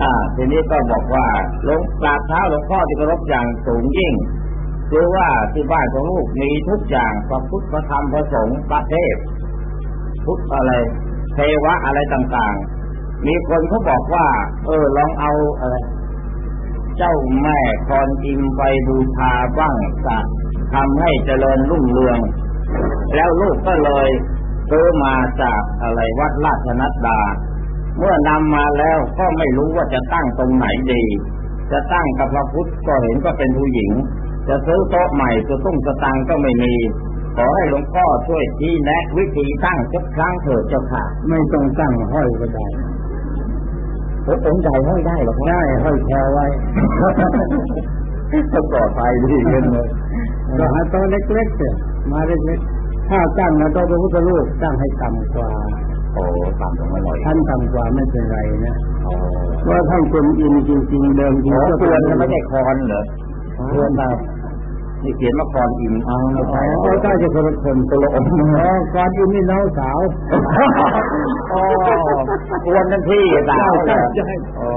อ่าทีนี้ก็บอกว่าหลวงกราบเท้าหลวงพ่อที่เคารพอย่างสูงยิ่งคือว่าที่บ้านของลูกมีทุกอย่างพระพุทธพระธรรมพระสงฆ์พระเทพพุทธอะไร เทวะอะไรต่างๆ มีคนเขาบอกว่า เออลองเอาอะไรเจ้าแม่กรอิมไปบูชาบ้างจะทำให้เจริญรุ่งเรือง แล้วลูกก็เลยซื้อมาจากอะไรวัดราชนัดดา เมื่อนำมาแล้วก็ไม่รู้ว่าจะตั้งตรงไหนดี จะตั้งกับพระพุทธก็เห็นก็เป็นผู้หญิง จะซื้อโต๊ะใหม่จะตุ้งสตังก็ไม่มี ขอให้หลวงพ่อช่วยที่แนะวิธีตั้งสักครั้งเถิดเจ้าค่ะ ไม่ต้องตั้งห้อยก็ได้โอ้องค์ใหญ่ห้อยได้หรอครับได้ห้อยแคไว้ก็ปลอดภัยดีกันเลยก็หาโต๊ะเล็กๆเถอะมาเล็กๆถ้าตั้งนะโต๊ะพระพุทธรูปตั้งให้ต่ำกว่าโอ้ตามตรงมาหน่อยท่านต่ำกว่าไม่เป็นไรนะโอ้เพราะท่านเป็นอินจริงๆเดิมทีโหก็เตือนไม่ใช่คอนเหรอเพื่อนเรา นี่เขียนว่าคอนอินอ๋อไม่อ๋ใช่อใช่จะคนละคนตลกอ๋อก่อนอินนี่น้องสาวอ๋อควนนั่นพี่สาวเหรอใช่อ๋อ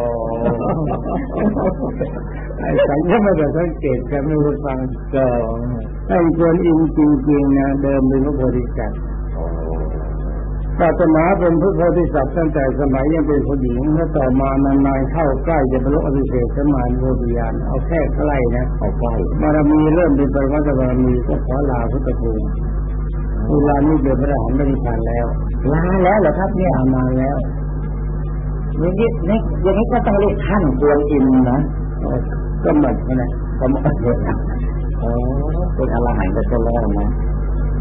ไอ้สังเกตไม่ได้สังเกตกันไม่รู้ฟังก็ไอ้คนอินจริงๆนะเดิมเป็นพระโพธิสัตว์ ศาสนาเป็นพระโพธิสัตว์ตั้งแต่สมัยยังเป็นผู้หญิงแล้วต่อมานานๆเข้าใกล้จะบรรลุอภิเศษสมานโพธิญาณเอาแค่ใกล้นะเอาใกล้บารมีเริ่มเป็นปรมัตถบารมีก็ขอลาพุทธภูมิเวลานี้เดือนพระหันต์บริพานแล้วลาแล้วเหรอครับเนี่ยตามาแล้วอย่างนี้นี่อย่างนี้ก็ต้องเรียกท่านควรอินนะก็หมดนะผมโอ้เป็นอรหันต์ไปซะแล้วนะ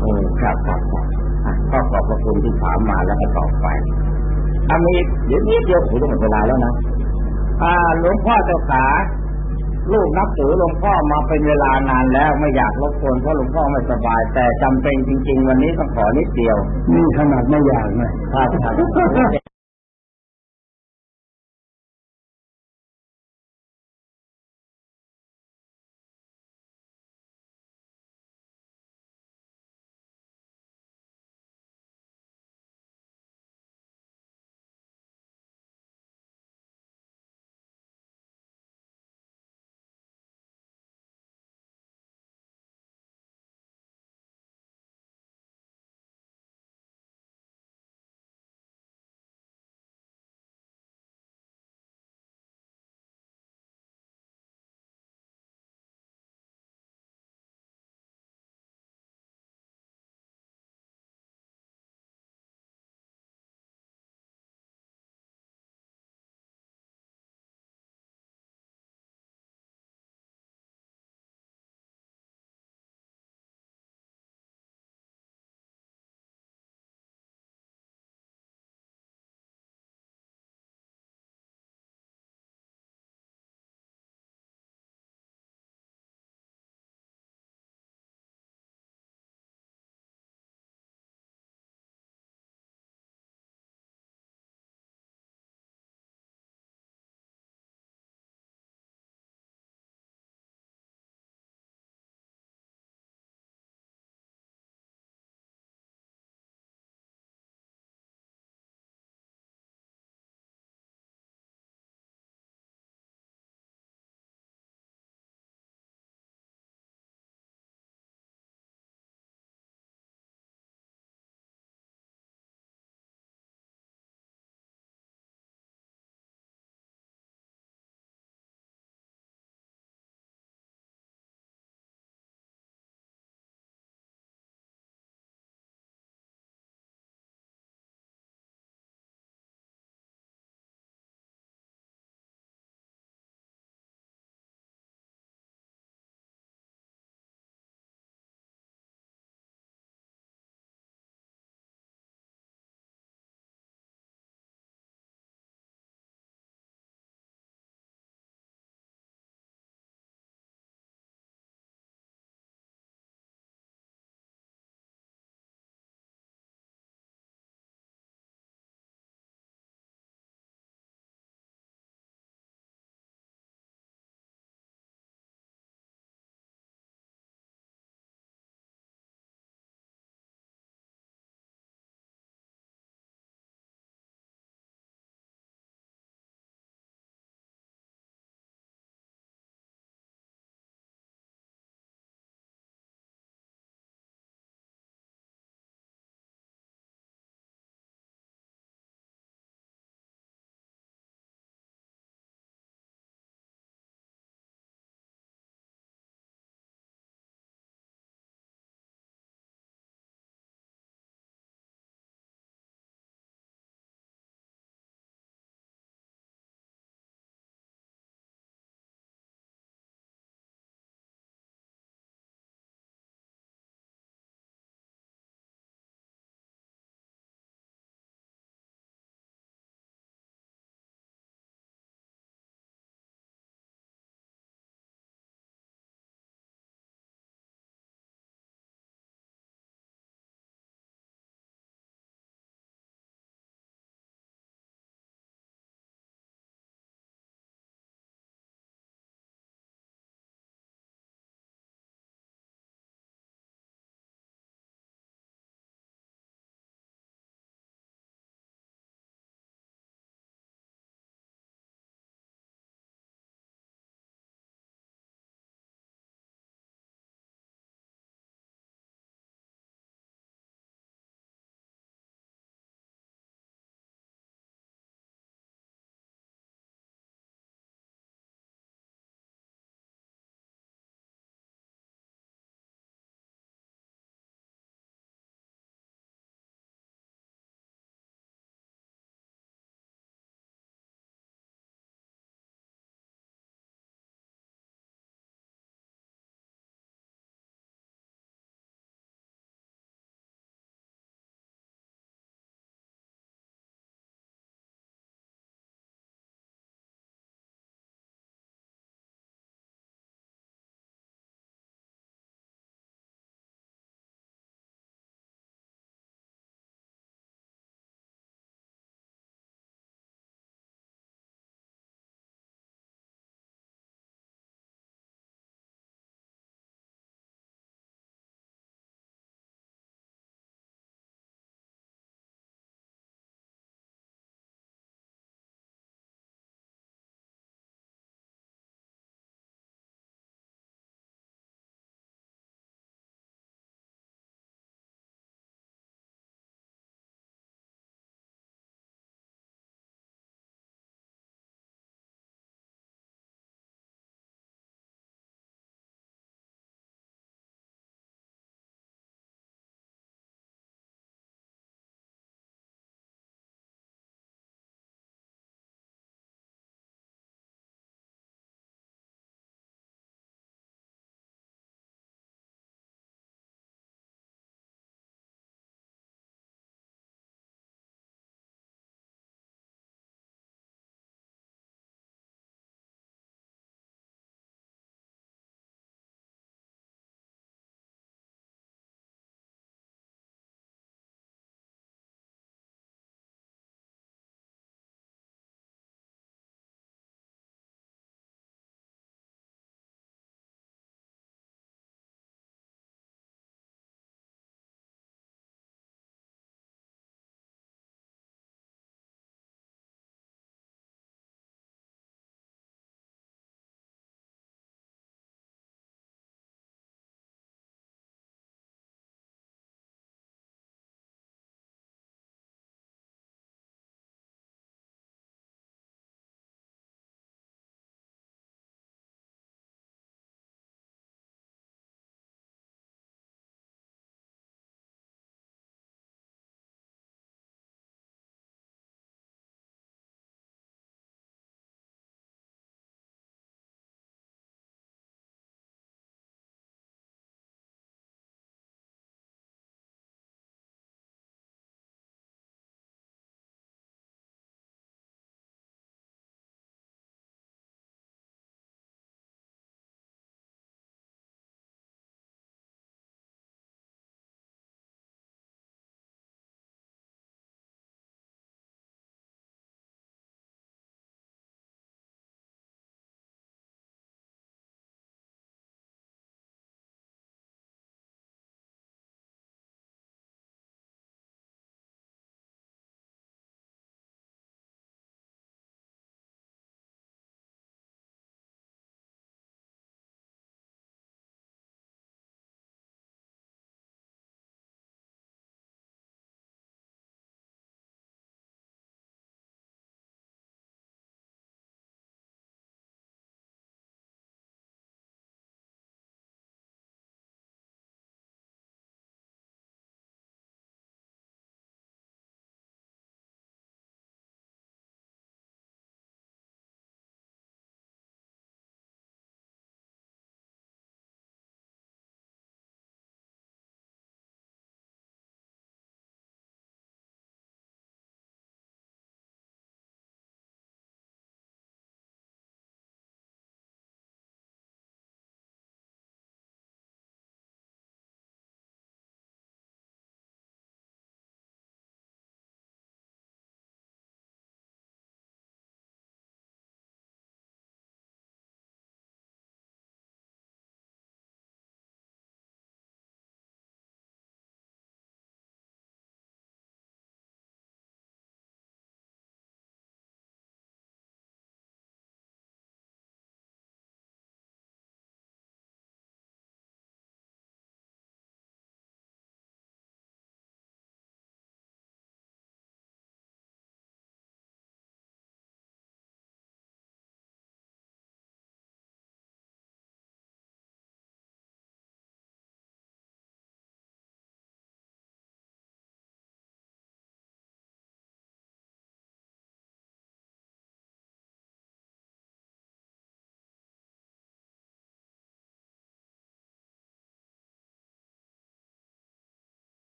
เออครับครับครับอ่ ก็ขอบพระคุณที่ถามมาแล้วก็ตอบไปอามีเดี๋ยวนี้เดียวผมจะหมดเวลาแล้วนะอ่าหลวงพ่อเจ้าขาลูกนับถือหลวงพ่อมาเป็นเวลานานแล้วไม่อยากรบกวนเพราะหลวงพ่อไม่สบาย แต่จำเป็นจริง ๆ วันนี้ต้องขอนิดเดียว นี่ขนาดไม่อยากนะครับครับ